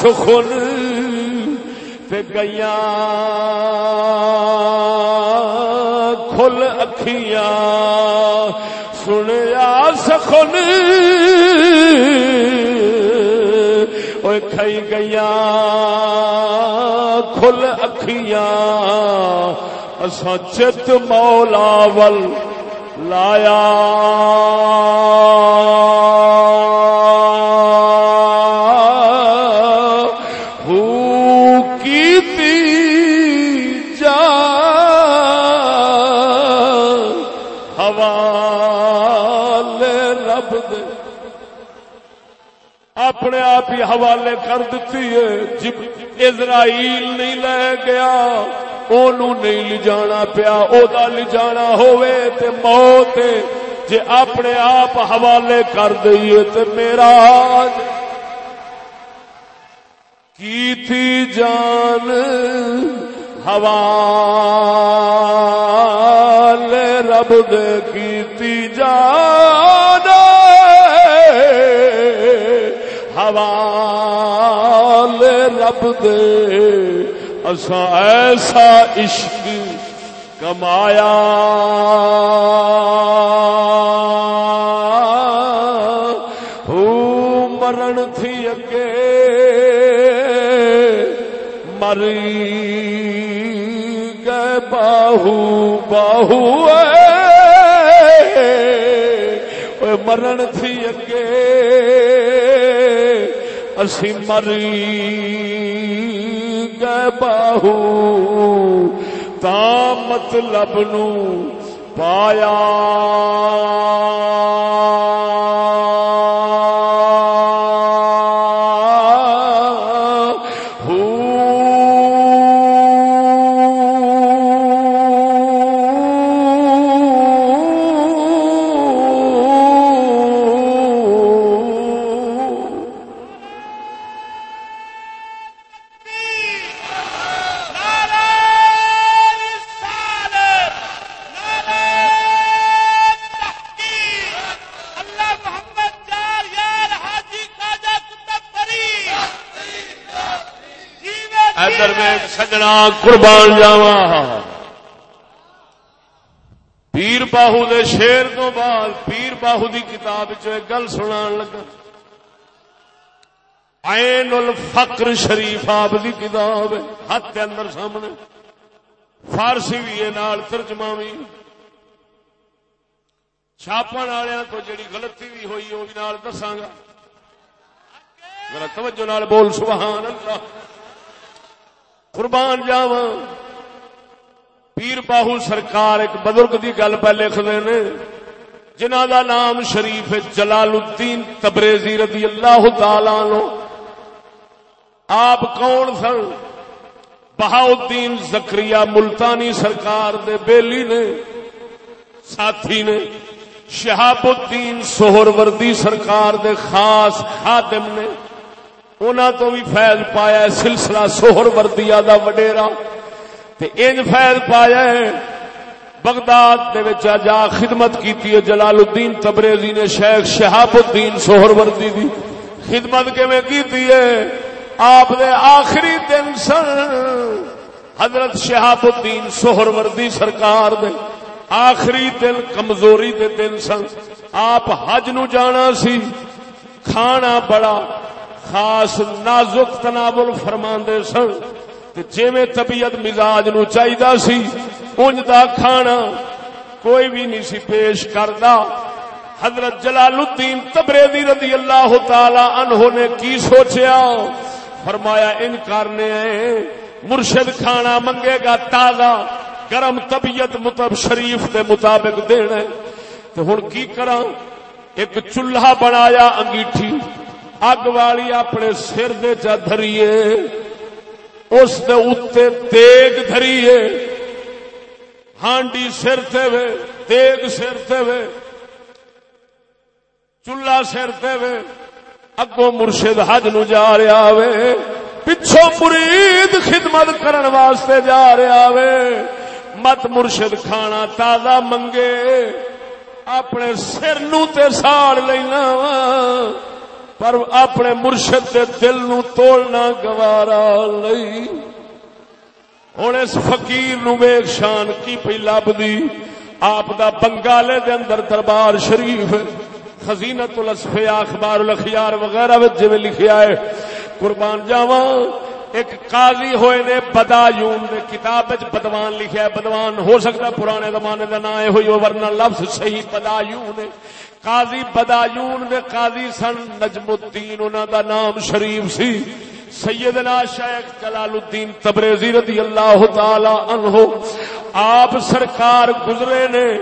سنیا سخن گیا کھل اکھیاں سنیا سخن کھائی گیا کھل اکھیاں اسا چت مولا ول لایا اپنے آپ ہی حوالے کر دیتی ہے۔ جب اسرائیل نہیں لے گیا، اونوں نہیں لے جانا پیا او دا لے ہوئے تے موت جے اپنے آپ حوالے کر دئیے تے میرا کی تھی جان؟ حوالے رب دے کیتی جان؟ دے اسا ایسا عشق کمایا۔ ہو مرن تھی اگے مری گئے باہو باہو اے۔ مرن تھی اگے، اسی مری گئے باہو تا مطلب نو پایا۔ قربان جاوا پیر باہو دے شیر تو بعد پیر باہو دی کتاب چ گل سنان لگا۔ عین الفقر شریف آپ دی کتاب ہاتھ کے اندر سامنے۔ فارسی بھی ہے نال ترجمہ بھی۔ چھاپن والوں کو جڑی غلطی بھی ہوئی وہ بھی نال دساگا ذرا توجہ نال بول، سبحان اللہ۔ قربان جاواں۔ پیر باہو سرکار ایک بزرگ دی گل پہ لکھتے نے۔ جنہ دا نام شریف جلال الدین تبریزی رضی اللہ تعالی عنہ۔ آپ کون سن؟ بہاؤدین زکریہ ملتانی سرکار دے بیلی نے۔ ساتھی نے۔ شہاب الدین سہر وردی سرکار دے خاص خادم نے۔ انہاں تو بھی فیض پایا ہے، سلسلہ سہر وردیا دا وڈیرا۔ تے انج فیض پایا ہے۔ بغداد دے وچ جا خدمت کیتی ہے جلال الدین تبریزی نے شیخ شہاب الدین سہر وردی دی۔ خدمت کیویں کیتی ہے؟ آپ دے آخری دن سن۔ حضرت شہاب الدین سہر وردی سرکار دے۔ آخری دن کمزوری دے دن سن۔ آپ حج نو جانا سی، کھانا بڑا۔ خاص نازک تناول فرماندے سن تے طبیعت مزاج نو چاہیدا سی، اونج دا کھانا کوئی بھی نہیں سی پیش کردا۔ حضرت جلال الدین تبریزی رضی اللہ تعالی عنہ نے کی سوچیا؟ فرمایا ان کرنے مرشد کھانا منگے گا تازہ، گرم طبیعت مطلب شریف کے مطابق دینا تو ہوں کی کرا ایک چولہا بنایا انگیٹھی۔ اگ والی اپنے سر دے چا دھریے، اس دے تیگ دھریے۔ ہانڈی سر تے وے، تیگ سر تے وے۔ چولہا سر تے وے۔ اگوں مرشد حج نو جا رہا وے۔ پچھوں مرید خدمت کرن واسطے جا رہا وے۔ مت مرشد کھانا تازہ منگے۔ اپنے سر نو تے ساڑ لینا وا پر اپنے مرشد دے دل نو توڑنا گوارا لئی۔ ہوں اس فقیر نو ویک شان کی پی لبدی آپ دا بنگالے دے اندر دربار شریف خزینت الاسفیا اخبار الاخیار وغیرہ وچ جویں لکھیا ہے، قربان جاواں، ایک قاضی ہوئے نے بدایون نے کتاب وچ بدوان لکھیا ہے۔ بدوان ہو سکتا ہے، پرانے زمانے دا نام ہے، ہوئی ورنہ لفظ صحیح بدایون ہے۔ قاضی بدایون نے قاضی سن، نجم الدین، انہاں دا نام شریف سی۔ سیدنا شیخ جلال الدین تبریزی رضی اللہ تعالی عنہ۔ آپ سرکار گزرے نے،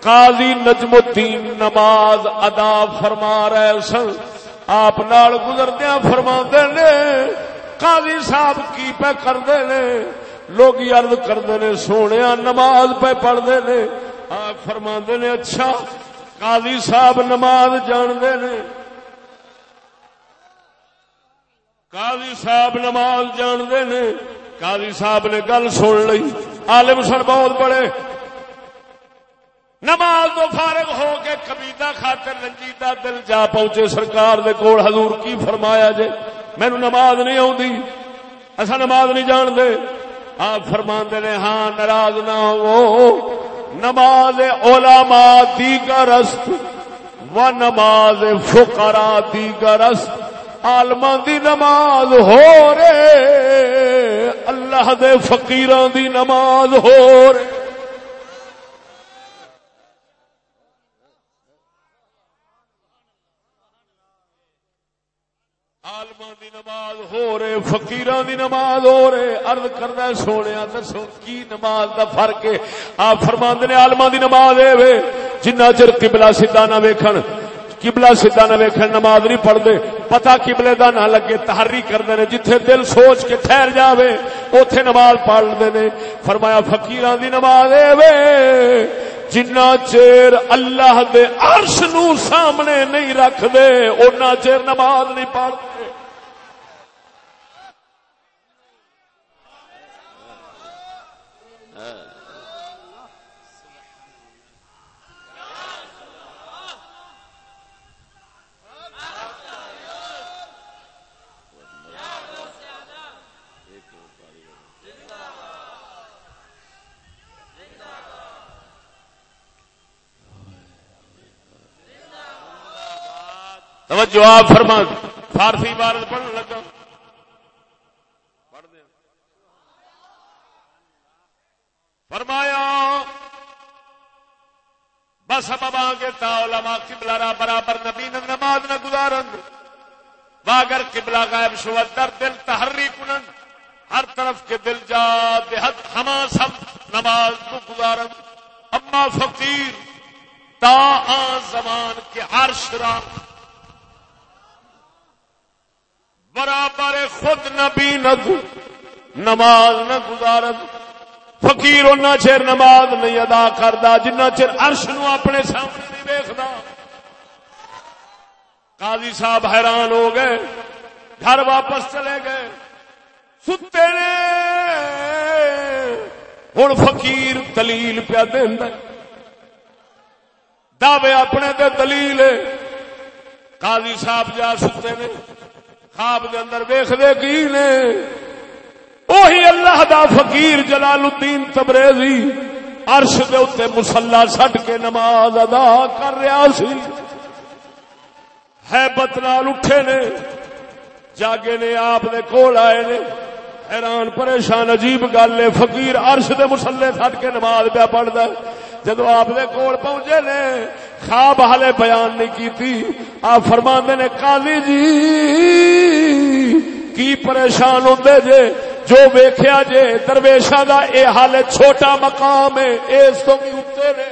قاضی نجم الدین نماز ادا فرما رہے سن۔ آپ نال گزردیا فرما نے، قاضی صاحب کی پہ کرتے نے۔ لوگ ارد کرتے نے سونے نماز پہ پڑھتے نے۔ آپ فرما نے اچھا قاضی صاحب نماز جانتے نے۔ قاضی صاحب نماز جانتے نے۔ قاضی صاحب نے گل سن لی۔ عالم سن بہت بڑے نماز تو فارغ ہو کے کبیتا خاطر رنجیتا دل جا پہنچے سرکار دے کول۔ حضور کی فرمایا جے؟ مینو نماز نہیں آتی اصا نماز نہیں جانتے۔ آپ فرما نے ہاں ناراض نہ ہو نماز علماء دیگر است و نماز فقرا دیگر است۔ رست دی نماز ہو رے، اللہ دے فقیران دی نماز ہو رے۔ دی نماز ہو رہے، فقیران دی نماز ہو رہے ارد کردہ سونے دسو کی نماز دا فرق ہے؟ آپ فرماند نے آلما دی نماز اے جنہ چر قبلہ سیدھا نہ ویکھن، قبلہ سیدھا نہ ویکھن نماز نہیں پڑھتے پتا قبلے دا نہ لگے، تحری کرتے ہیں جتھے دل سوچ کے ٹھہر جاوے، اوتھے نماز پڑھتے ہیں فرمایا، فقیران دی نماز اے جنا چیر اللہ دے عرش نو سامنے نہیں رکھ دے اُنہ چیر نماز نہیں پڑھتے جواب فرما فارسی عبارت پڑھنے لگا۔ پڑھ دیں۔ فرمایا، بس اب کے تاؤ کبلا برابر نبی نماز نہ گزارن۔ واگر قبلہ غائب شوت در دل تحری کنن۔ ہر طرف کے دل جا بےحد ہما سب نماز کو گزارن۔ اما فقیر، تا زمان کے عرش راہ برابر خود نبی نماز نہ گزارت فقیر اُنہ چر نماز نہیں ادا کرتا جنہ چر ارش نو اپنے سامنے نہیں دیکھتا قاضی صاحب حیران ہو گئے، گھر واپس چلے گئے۔ ستے نے ہوں فقیر دلیل پیا دعوے اپنے دے دلیل قاضی صاحب جا ستے نے خواب دے اندر ویخ دے کی نے؟ اوہی اللہ دا فقیر جلال الدین تبریزی عرش دے اتے مسلح سٹ کے نماز ادا کر رہا سی۔ حیبت نال اٹھے نے، جاگے نے، آپ نے کول آئے نے۔ حیران، پریشان، عجیب گل ہے، فقیر عرش دے مسلے سٹ کے نماز پہ پڑھتا ہے۔ جدو آپ دے کول پہنچے نے خواب ہالے بیان نہیں کی تھی۔ آپ فرما نے قاضی جی کی پریشان ہوتے جے؟ جو ویخیا جے درویشا دا اے حال چھوٹا مقام ہے اس تو بھی اتنے نے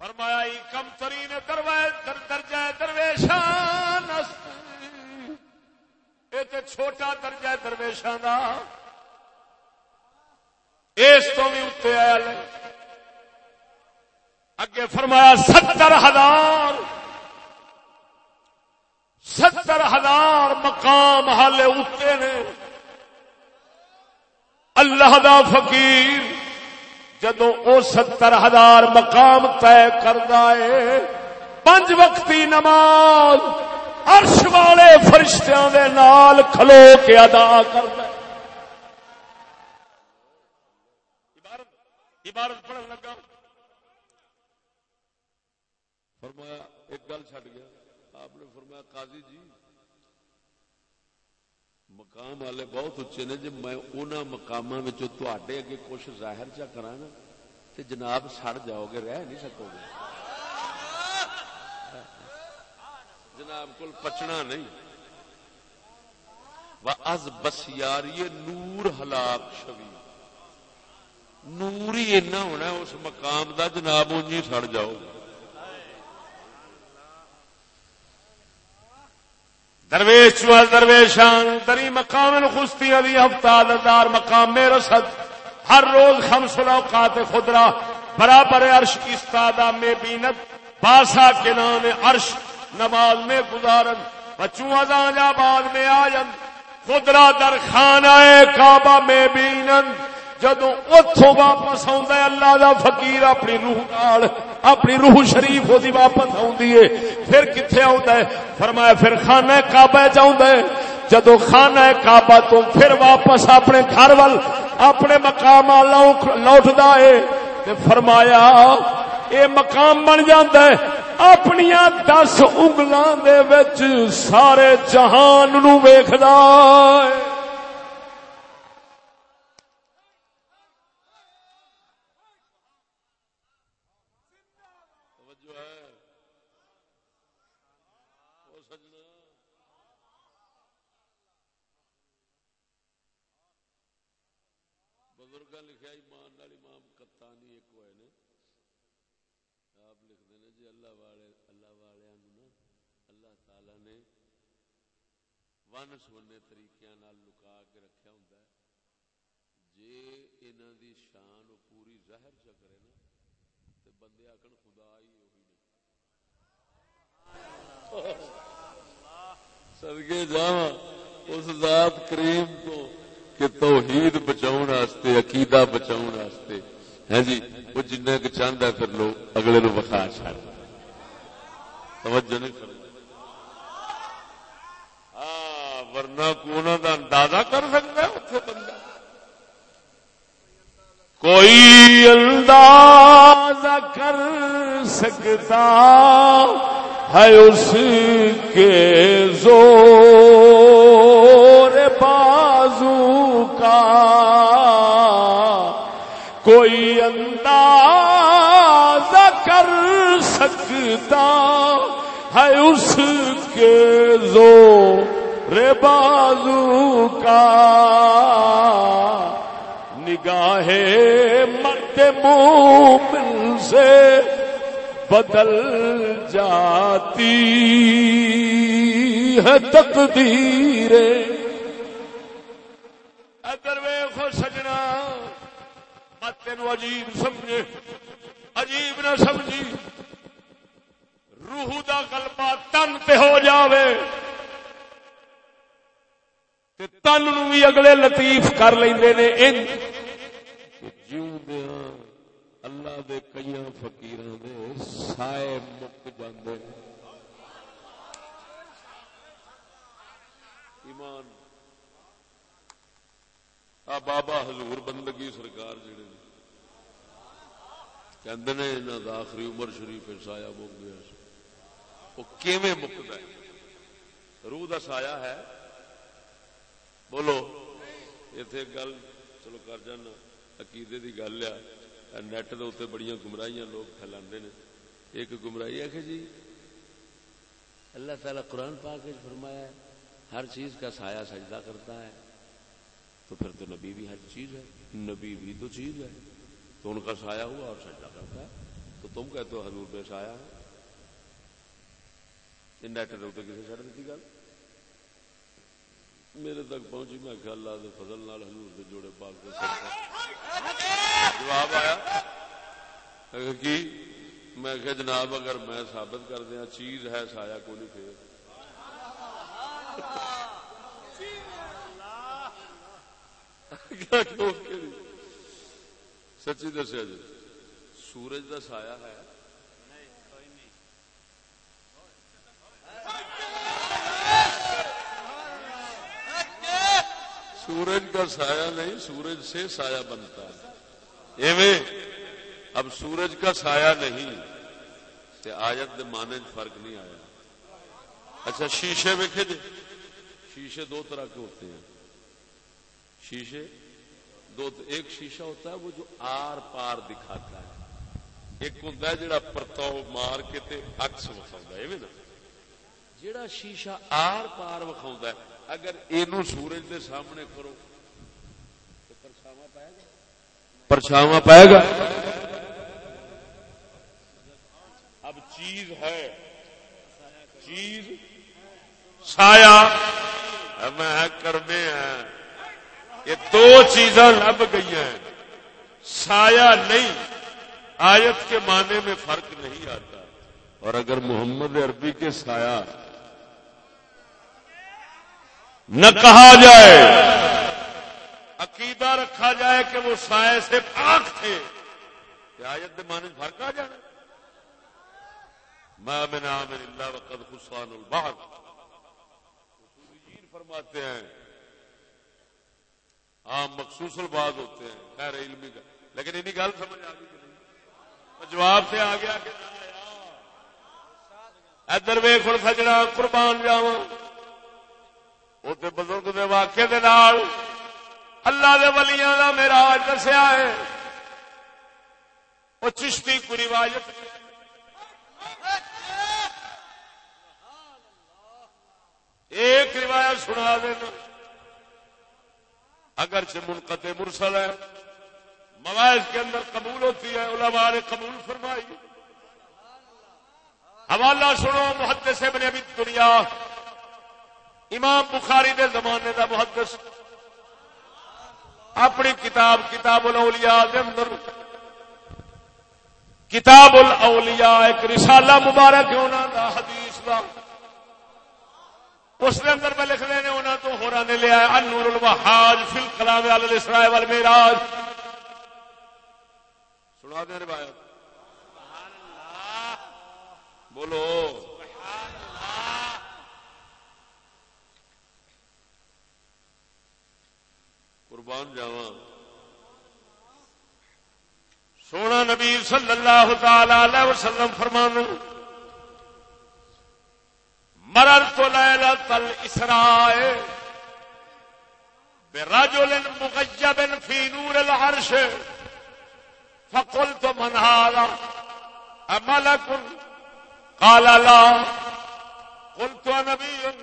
فرمایا کم ترین درجہ چھوٹا درجہ درویشان کا اس تو بھی اتنے آیا اگے فرمایا، ستر ہزار۔ ستر ہزار مقام ہالے اتنے نے۔ اللہ دا فقیر جدو او ستر ہزار مقام طے کرتا ہے پنج وقتی نماز۔ عرش والے فرشتیاں دے نال کھلو کے ادا کرتا ہے۔ عبارت پڑھن لگا۔ فرمایا، ایک گل چڈ گیا۔ آپ نے فرمایا، قاضی جی مقام والے بہت اچے نے جی میں انہوں مقام اگے کچھ ظاہر چا کرا نا تو جناب سڑ جاؤ گے، رہ نہیں سکو گے۔ جناب کو پچنا نہیں۔ از بس یاری نور ہلاک شوی۔ نور ہی اینا ہونا اس مقام دا جناب انجی سڑ جاؤ۔ درویش و درویشان تری مقام خستی علی ہفتہ دار مقام میں رسد ہر روز خمس الاوقات خدرا برابر عرش استادا میں بینت باسا کے نام عرش۔ نماز میں گزارن، بچوں ازان آباد میں آجن خدرا در خانہ کعبہ میں بینن، جدو اتوں واپس آ اللہ دا فقیر اپنی روح نال، اپنی روح شریف وہی واپس آدھی ہے، پھر کتنے آتا ہے؟ فرمایا، پھر خانہ کعبہ چاہتا ہے، جدو خانہ کعبہ تو پھر واپس اپنے گھر وال اپنے مقام لوٹتا ہے فرمایا، اے مقام بن جاتا ہے اپنی دس انگلوں سارے جہان نو جی، ویخد ون سونے طریقے لکا کے رکھا ہوں جی ان دی شان پوری ظاہر چ کرے نا تو بندے آکن خدا ہی وہی نے۔ سدگے جا اس ذات کریم تو کہ توحید بچاؤ واسطے، عقیدہ بچاؤ واسطے۔ ہے جی وہ جن چاہتا ہے پھر لوگ اگلے نو بخا چڑ توجہ نہیں کرتے ہاں، ورنہ کو دا اندازہ کر سکتا ہے اتنے بندہ؟ کوئی انداز کر سکتا ہے اس کے زور بازو کا؟ کوئی انداز کر سکتا ہے اس کے زور رے بازو کا نگاہ مرد مومن سے بدل جاتی ہے تقدیر۔ ادر ویخو سجنا مت تین عجیب سمجھے، عجیب نہ سمجھی۔ روح دا گلبا تن تے ہو جاوے تے تن نو بھی اگلے لطیف کر لیں اللہ دے کئی فکیر سائے مک جاندے ایمان۔ آ بابا حضور بندگی سرکار جڑے کہندے نے، انہاں دا آخری عمر شریف سایہ مک گیا۔ وہ کیویں مکدا ہے؟ روح دا سایہ ہے۔ بولو۔ اتے گل چلو کر جانا عقیدے کی گل آ نیٹ دے اتنے بڑی گمراہیاں لوگ پھیلا ایک گمراہی ہے کہ جی؟ اللہ تعالیٰ قرآن پاک فرمایا ہے ہر چیز کا سایہ سجدہ کرتا ہے۔ تو پھر تو نبی بھی ہر چیز ہے۔ نبی بھی تو چیز ہے۔ تو ان کا سایہ ہوا اور سجدہ کرتا ہے۔ تو تم کہتے ہو حضور پہ سایہ ہے۔ نیٹ دے اتنے کسی چڑھ دیتی گل؟ میرے تک پہنچی، میں کہ اللہ دے فضل نال حضور دے جوڑے پاک دے جواب آیا؟ کی؟ میں کہ جناب اگر میں ثابت کر دیا، چیز ہے سایہ کو نہیں پھر سچی دسیا جی سورج کا سایہ ہے۔ سورج کا سایہ نہیں، سورج سے سایہ بنتا ہے۔ ایویں اب سورج کا سایہ نہیں آیت مانے فرق نہیں آیا۔ اچھا شیشے میں کھے جی۔ شیشے دو طرح کے ہوتے ہیں۔ شیشے دو، ایک شیشہ ہوتا ہے، وہ جو آر پار دکھاتا ہے۔ ایک ہوں جڑا پرتاؤ مار کے اکس وسا نا۔ جڑا شیشہ آر پار وکھاوندا ہے اگر اینو سورج دے سامنے کرو تو پرچھاواں پائے گا؟ پرچھاواں پائے گا؟ اب چیز ہے چیز سایہ۔ میں کرنے ہیں۔ یہ دو چیزاں لب گئی ہیں۔ سایہ نہیں آیت کے معنی میں فرق نہیں آتا۔ اور اگر محمد عربی کے سایہ نہ کہا جائے۔ عقیدہ رکھا جائے کہ وہ سائے سے پاک تھے۔ آیت کے فرق آ جانا۔ میں من عامر اللہ وقد خسان البحر۔ فرماتے ہیں۔ عام مخصوص الباد ہوتے ہیں، خیر علمی کا۔ لیکن انہیں گل سمجھ آ گئی کہ جواب سے آ گیا کہ ادھر ویخ سجنا قربان جاوا وہ بزرگ دے واقعے دے نال اللہ دے ولیاں دا میرا دسیا ہے۔ وہ چشتی کو روایت ایک روایت سنا دینا۔ اگرچہ منقطع مرسل ہے۔ مواعظ کے اندر قبول ہوتی ہے۔ علماء نے قبول فرمائی۔ حوالہ سنو، محدث ابن ابی دنیا۔ امام بخاری دے زمانے دا محدث۔ اپنی کتاب کتاب الاولیاء دے اندر۔ کتاب الاولیاء ایک رسالہ مبارک ہے، انہاں دا حدیث دا۔ اس کے اندر میں لکھ دینے انہوں تو ہورا نے لیا ہے انور الوحاج فی الکلام علی الاسراء والمیراج۔ سنا دیں روایت بولو۔ قربان جاوا سونا نبی صلی اللہ تعالی علیہ وسلم فرمان مرر تو لیلا تل اسرائے برجل مغیب فی نور العرش، فقلت من هذا؟ املک؟ قال لا. قلت نبي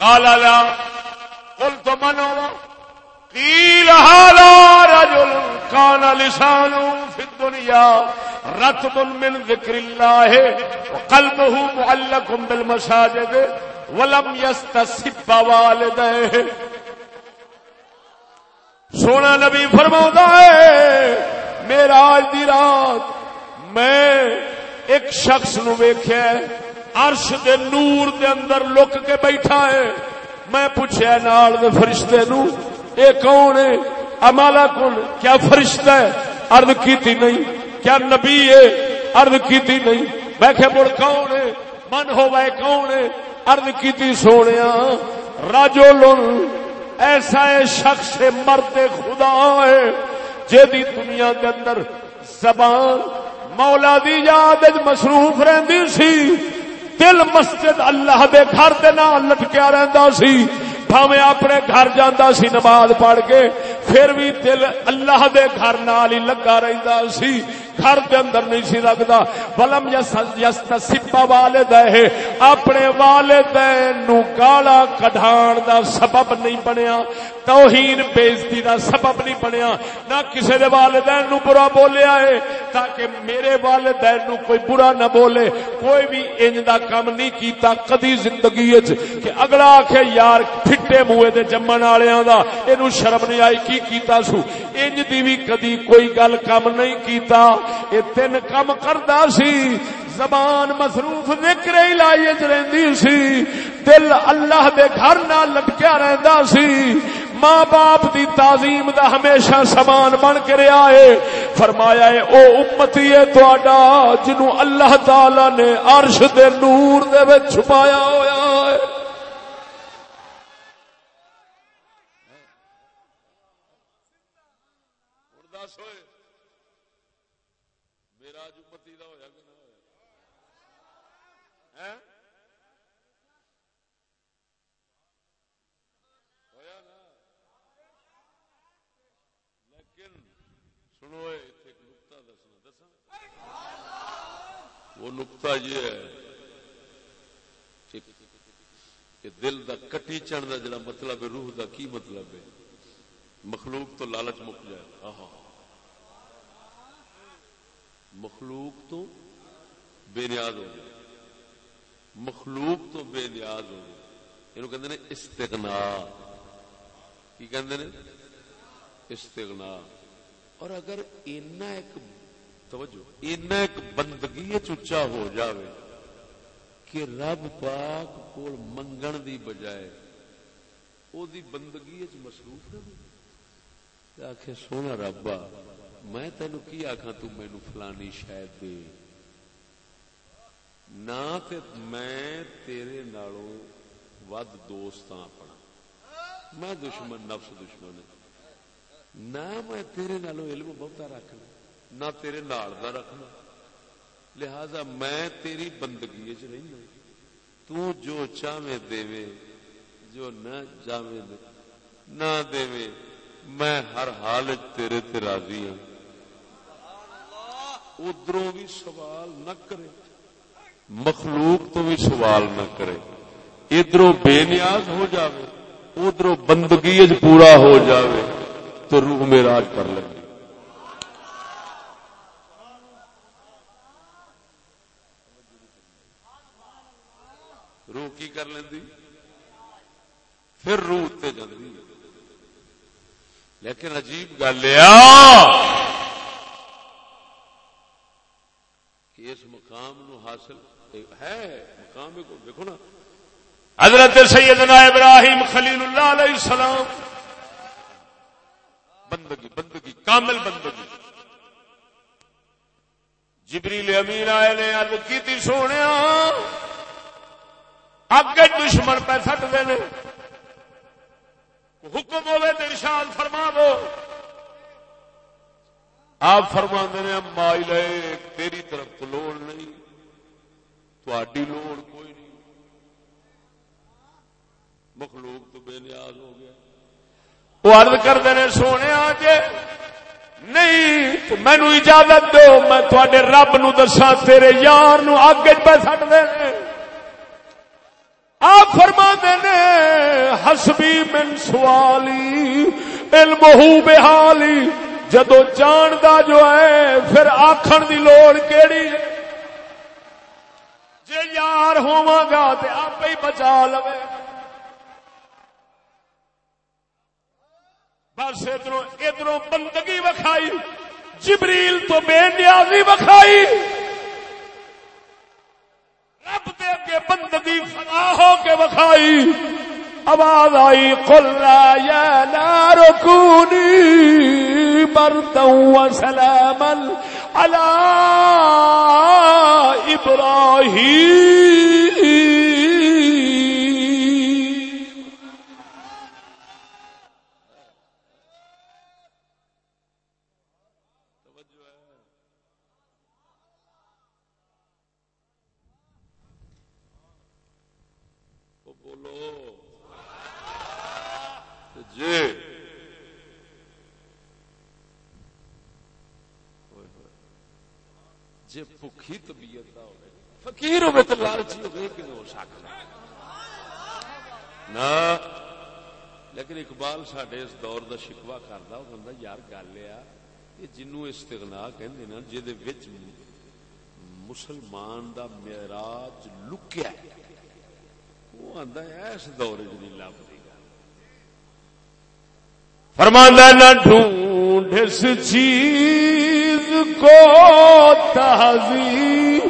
قال لا. قلت من هو؟ قيل هذا رجل كان لسانه في الدنيا رتب من ذكر الله وقلبه معلق بالمساجد ولم يستسب والديه سونا نبی فرما ہے، میرا آج دی رات میں ایک شخص نو ویخیا عرش دے نور دے اندر لک کے بیٹھا ہے۔ میں پوچھا نال دے فرشتے نو اے کون ہے؟ امالا کون کیا فرشتہ ہے؟ ارد کیتی نہیں۔ کیا نبی ہے؟ ارد کیتی نہیں۔ میں کہ مڑ کون ہے؟ من ہو وہ کون ہے؟ ارد کیتی سونے راجو ایسا ہے شخص مرد خدا ہے جی دنیا کے اندر زبان مولا دی یاد مصروف رہندی سی۔ دل مسجد اللہ دے گھر دے نال لٹکیا رہندا سی۔ بھاویں اپنے گھر جانا سی، نماز پڑھ کے پھر بھی دل اللہ دے گھر نال ہی لگا رہندا سی۔ گھر دے اندر نہیں سی لگدا ولم یستسبا والدہ۔ اپنے والدین نو گالا کڈھان دا سبب نہیں بنیا۔ توہین بےزتی دا سبب نہیں بنیا۔ نہ کسی دے والدین نو برا بولیا ہے، تاکہ میرے والدین نو کوئی برا نہ بولے۔ کوئی بھی انج دا کام نہیں کیتا کدی زندگی وچ کہ اگلا آکھے، یار، پھٹے منہ دے جمن والےاں دا۔ اینو شرم نہیں آئی، کی کیتا سو؟ انج دی بھی کدی کوئی گل کم نہیں کیتا۔ اے تین کم کردا سی۔ زبان مصروف ذکر الہی وچ رہندی سی۔ دل اللہ دے گھر نال لٹکیا رہندا سی۔ ماں باپ دی تعظیم دا ہمیشہ سامان بن کے رہا ہے۔ فرمایا ہے، او امتی ہے تہاڈا جنوں اللہ تعالی نے عرش دے نور دے وچ چھپایا ہویا ہے میرا امتی دا ہویا کہ نہ ہویا ہویا نا لیکن سنو ایک نقطہ دسنا دسا وہ نقطہ یہ ہے کہ دل دا کٹیچن دا جڑا مطلب ہے، روح دا کی مطلب ہے؟ مخلوق تو لالچ مک جائے۔ آہا۔ مخلوق تو بے نیاز ہو جائے۔ مخلوق تو بے نیاز ہو جائے۔ یہ کہتے ہیں استغنا۔ کی کہتے ہیں استغنا۔ اور اگر اینا ایک توجہ۔ اینا بندگی چچا ہو جاوے کہ رب پاک کو منگن دی بجائے او دی بندگی چ مصروف رہے آخ سونا ربا، میں تینو کی آخا تو مینو فلانی شاید دے؟ نہ تے میں تیرے نالوں ود دوست ہاں اپنا میں دشمن، نفس دشمن نہ میں تیرے نالوں علم بہتا رکھنا۔ نہ تیرے نال دا رکھنا۔ لہذا میں تیری بندگی چ رہنا تو جو چاہے دے، جو نہ چاہے نہ دے، میں ہر حال تیرے تے راضی ہوں ادھروں بھی سوال نہ کرے، مخلوق تو بھی سوال نہ کرے۔ ادھر بے نیاز ہو جاوے ادھر بندگی پورا ہو جاوے، تو روح میراج کر لگے روح کی کر لینی پھر روح اتنے جاندی لیکن عجیب گل کہ اس مقام نو حاصل ہے مقام دیکھو نا۔ حضرت سیدنا ابراہیم خلیل اللہ علیہ السلام۔ بندگی بندگی، کامل بندگی۔ جبریل امین آئے نے ارد کی سونے اگے دشمن پہ سٹتے ہیں حکم ہوے تو ارشاد فرما دو آپ فرما نے مائی لے تیری طرف تو لوڑ نہیں تھی لوڑ کوئی نہیں۔ مخلوق تو بے نیاز ہو گیا۔ وہ ارد کرتے ہیں سونے آج، نہیں مینو اجازت دو، میں تھوڑے رب نو دسا تیرے یار نو اگ پہ سٹ دے آپ فرما نے ہسبی من سوالی، علم بحالی، جدو جاندا جو ہے، پھر آخر دی لوڑ کیڑی؟ جے یار ہوا گا تو آپ ہی بچا لو بس ادھر ادھر بندگی وکھائی، جبریل تو بے نیازی وکھائی۔ رب دے اگے بندگی فنا ہو کے وکھائی۔ آواز آئی کلا یا نار کونی برتوں سلام اللہ ابراہیم۔ جی طبیعت کا ہوگی فقیر ہوگی تو لالچی ہوگی کہ ہو سکتا نہ۔ لیکن اقبال سڈے اس دور کا شکوا کرتا وہ کہتا یار گل یہ جنو استغنا کہ جہد مسلمان دا معراج لکیا وہ آتا ہے، اس دور چ نہیں لبھی فرماندہ نہ ڈھونڈ۔ اس چیز کو تہذیب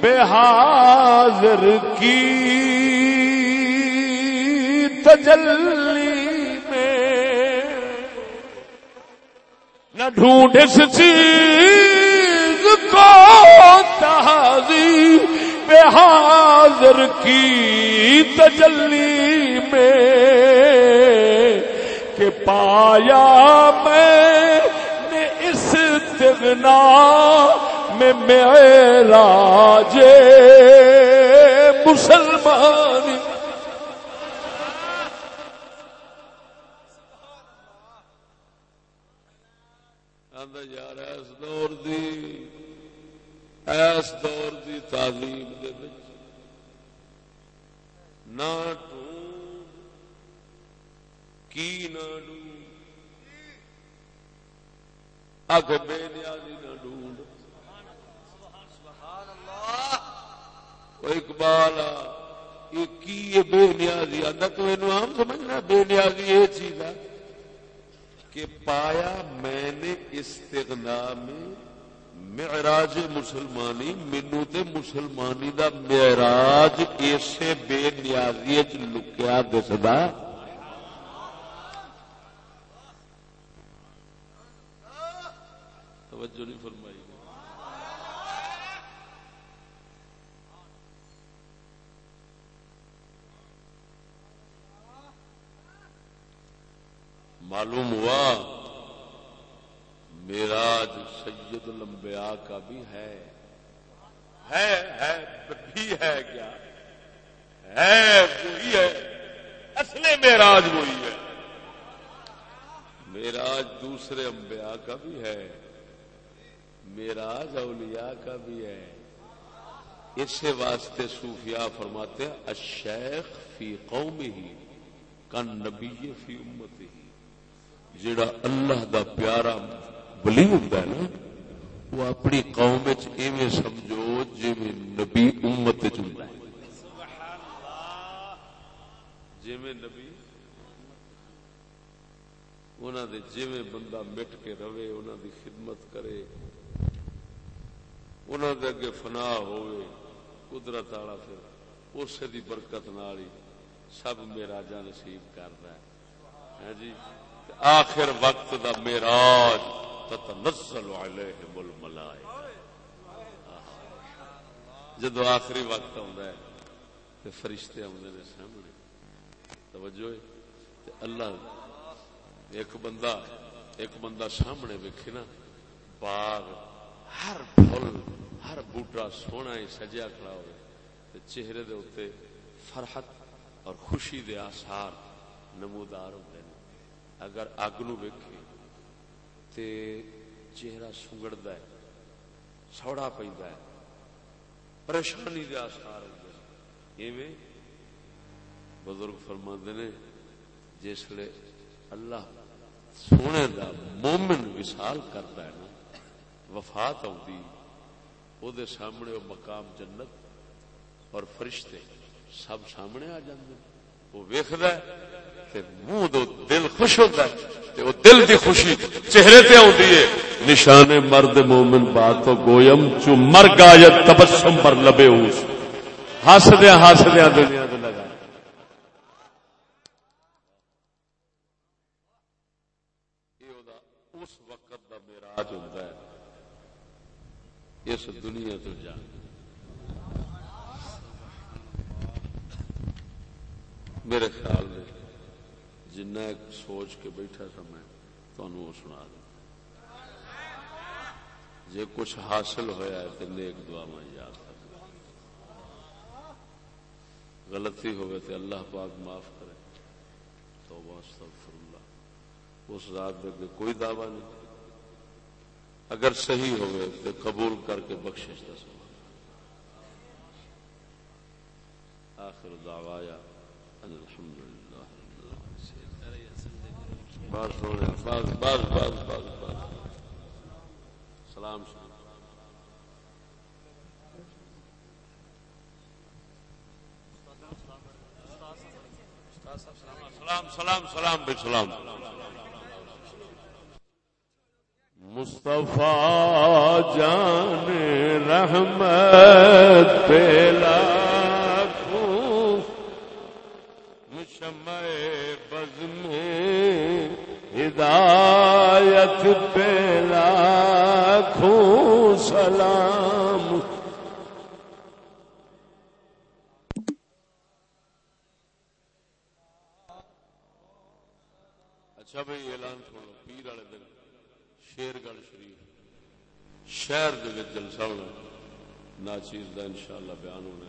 بے حاضر کی۔ تجلی میں نہ ڈھونڈ اس چیز کو تہذیب بے حاضر کی۔ تجلی میں کہ پایا نے اس میں میرا جے مسلمان۔ یار ایس دور دی ایس دور دی تعلیم دے نہ ڈھونڈ کی نہ ڈھونڈ اگ بے نیازی نہ ڈھونڈ۔ اقبال آ، یہ بے نیازی آدھا تو یہ عام سمجھنا بے نیازی یہ چیز ہے کہ پایا میں نے استغنا میں معراج مسلمانی مینو تے مسلمانی دا معراج اسے بے نیازی چ لکیا دسدا توجہ نہیں فرمائی معلوم ہوا، میراج سید الانبیاء کا بھی ہے۔ ہے ہے، بھی ہے کیا؟ ہے، وہی ہے۔ اصل میراج وہی ہے۔ میراج دوسرے انبیاء کا بھی ہے۔ میراج اولیاء کا بھی ہے۔ اسی واسطے صوفیاء فرماتے ہیں، الشیخ فی قوم ہی کن نبی فی امت ہی جڑا اللہ دا پیارا ولی ہوندا ہے نا، وہ اپنی قوم وچ ایویں سمجھو جویں نبی امت وچ ہوندا ہے۔ جویں نبی انہاں دے جویں بندہ مٹ کے رہے، انہاں دی خدمت کرے۔ انہاں دے اگے فنا ہوئے، قدرت والا پھر اسے دی برکت نال ہی سب میراجا نصیب کردا ہے۔ ہاں جی؟ آخر وقت دا میراج تتنزل علیہم الملائکہ۔ جدو آخری وقت آتا ہے تو فرشتے آتے نے سامنے۔ توجہ ہے۔ اللہ ایک بندہ ایک بندہ سامنے ویکھے نا، باغ ہر پھل، ہر بوٹا سونا ہی سجیا کھڑا ہوئے۔ چہرے دے اتنے فرحت اور خوشی دے آثار نمودار ہوتے ہیں اگر اگ نو ویکھے تے چہرہ سنگڑدا ہے، سوڑا پیندا ہے، پریشانی دے آثار ہوندے ہیں۔ ایویں بزرگ فرماندے نے جسلے اللہ سونے دا مومن وصال کرتا ہے نا وفات آتی وہ سامنے وہ مقام جنت اور فرشتے سب سامنے آ جاندے وہ ویکھد منہ دو دل خوش ہوتا ہے تے وہ دل دی خوشی چہرے تے آتی ہے۔ نشان مرد مومن بات گویم چو مر گا تبسم پر لبے اس ہس دیا ہس دیا دنیا لگا اس وقت دا میراج ہوتا اس دنیا تو جان میرے خیال میں جنہ سوچ کے بیٹھا تھا میں تو وہ سنا دوں۔ جے کچھ حاصل ہویا ہے تو نیک دعا میں یاد کر غلطی ہوئے تو اللہ پاک معاف کرے۔ تو استغفر اللہ۔ اس ذات دے کے کوئی دعویٰ نہیں۔ اگر صحیح ہوئے تو قبول کر کے بخشش دس۔ آخر دعوایا ان الحمد للہ بس ہونے بس بس بس بس بس۔ سلام سلام سلام سلام۔ سلام بے سلام۔ مصطفیٰ جان رحمت پیلا شمع بز میں ہدایت پیلا خوں سلام اچھا بھائی اعلان سنو پیر والے دن شیر گڑھ شریف، شہر دے جلسہ ہونا ناچیز کا انشاءاللہ بیان ہونا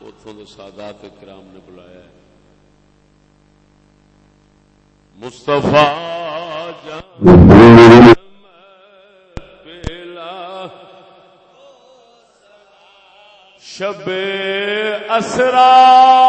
اتوں کے سادات کرام نے بلایا ہے۔ مستفا پیلا، شب اسرا۔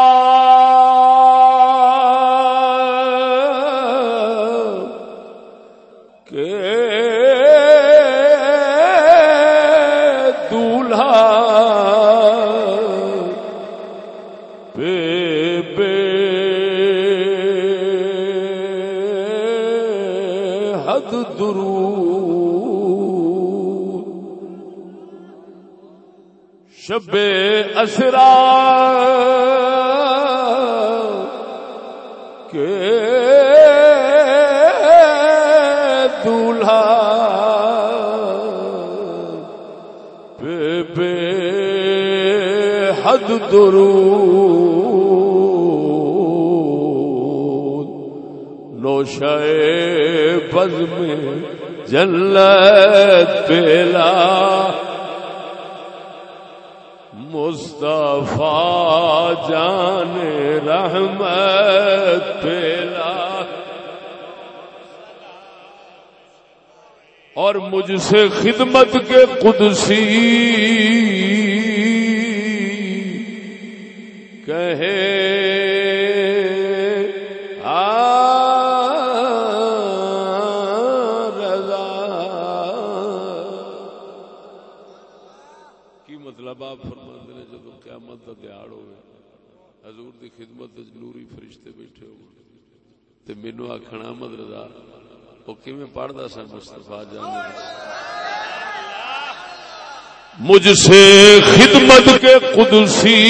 جنت پیلا مصطفیٰ جان رحمت پیلا اور مجھ سے خدمت کے قدسی دی خدمت نوری فرشتے بیٹھے ہو۔ تے مینوں آکھنا احمد رضا وہ کیویں پڑھدا سا مصطفیٰ جان؟ مجھ سے خدمت کے قدسی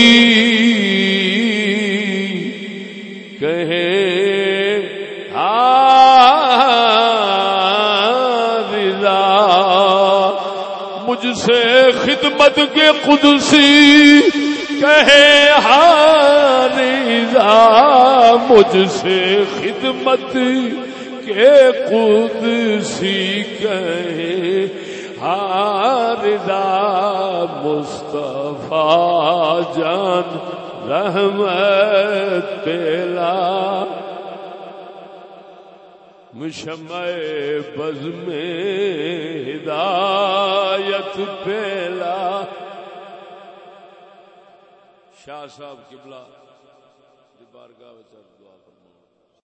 کہے رضا مجھ سے خدمت کے قدسی کہے رضا مجھ سے خدمت کے قدسی کہے۔ رضا مصطفیٰ جان رحمت پیلا۔ مشمع بز میں ہدایت پیلا۔ شاہ صاحب قبلہ۔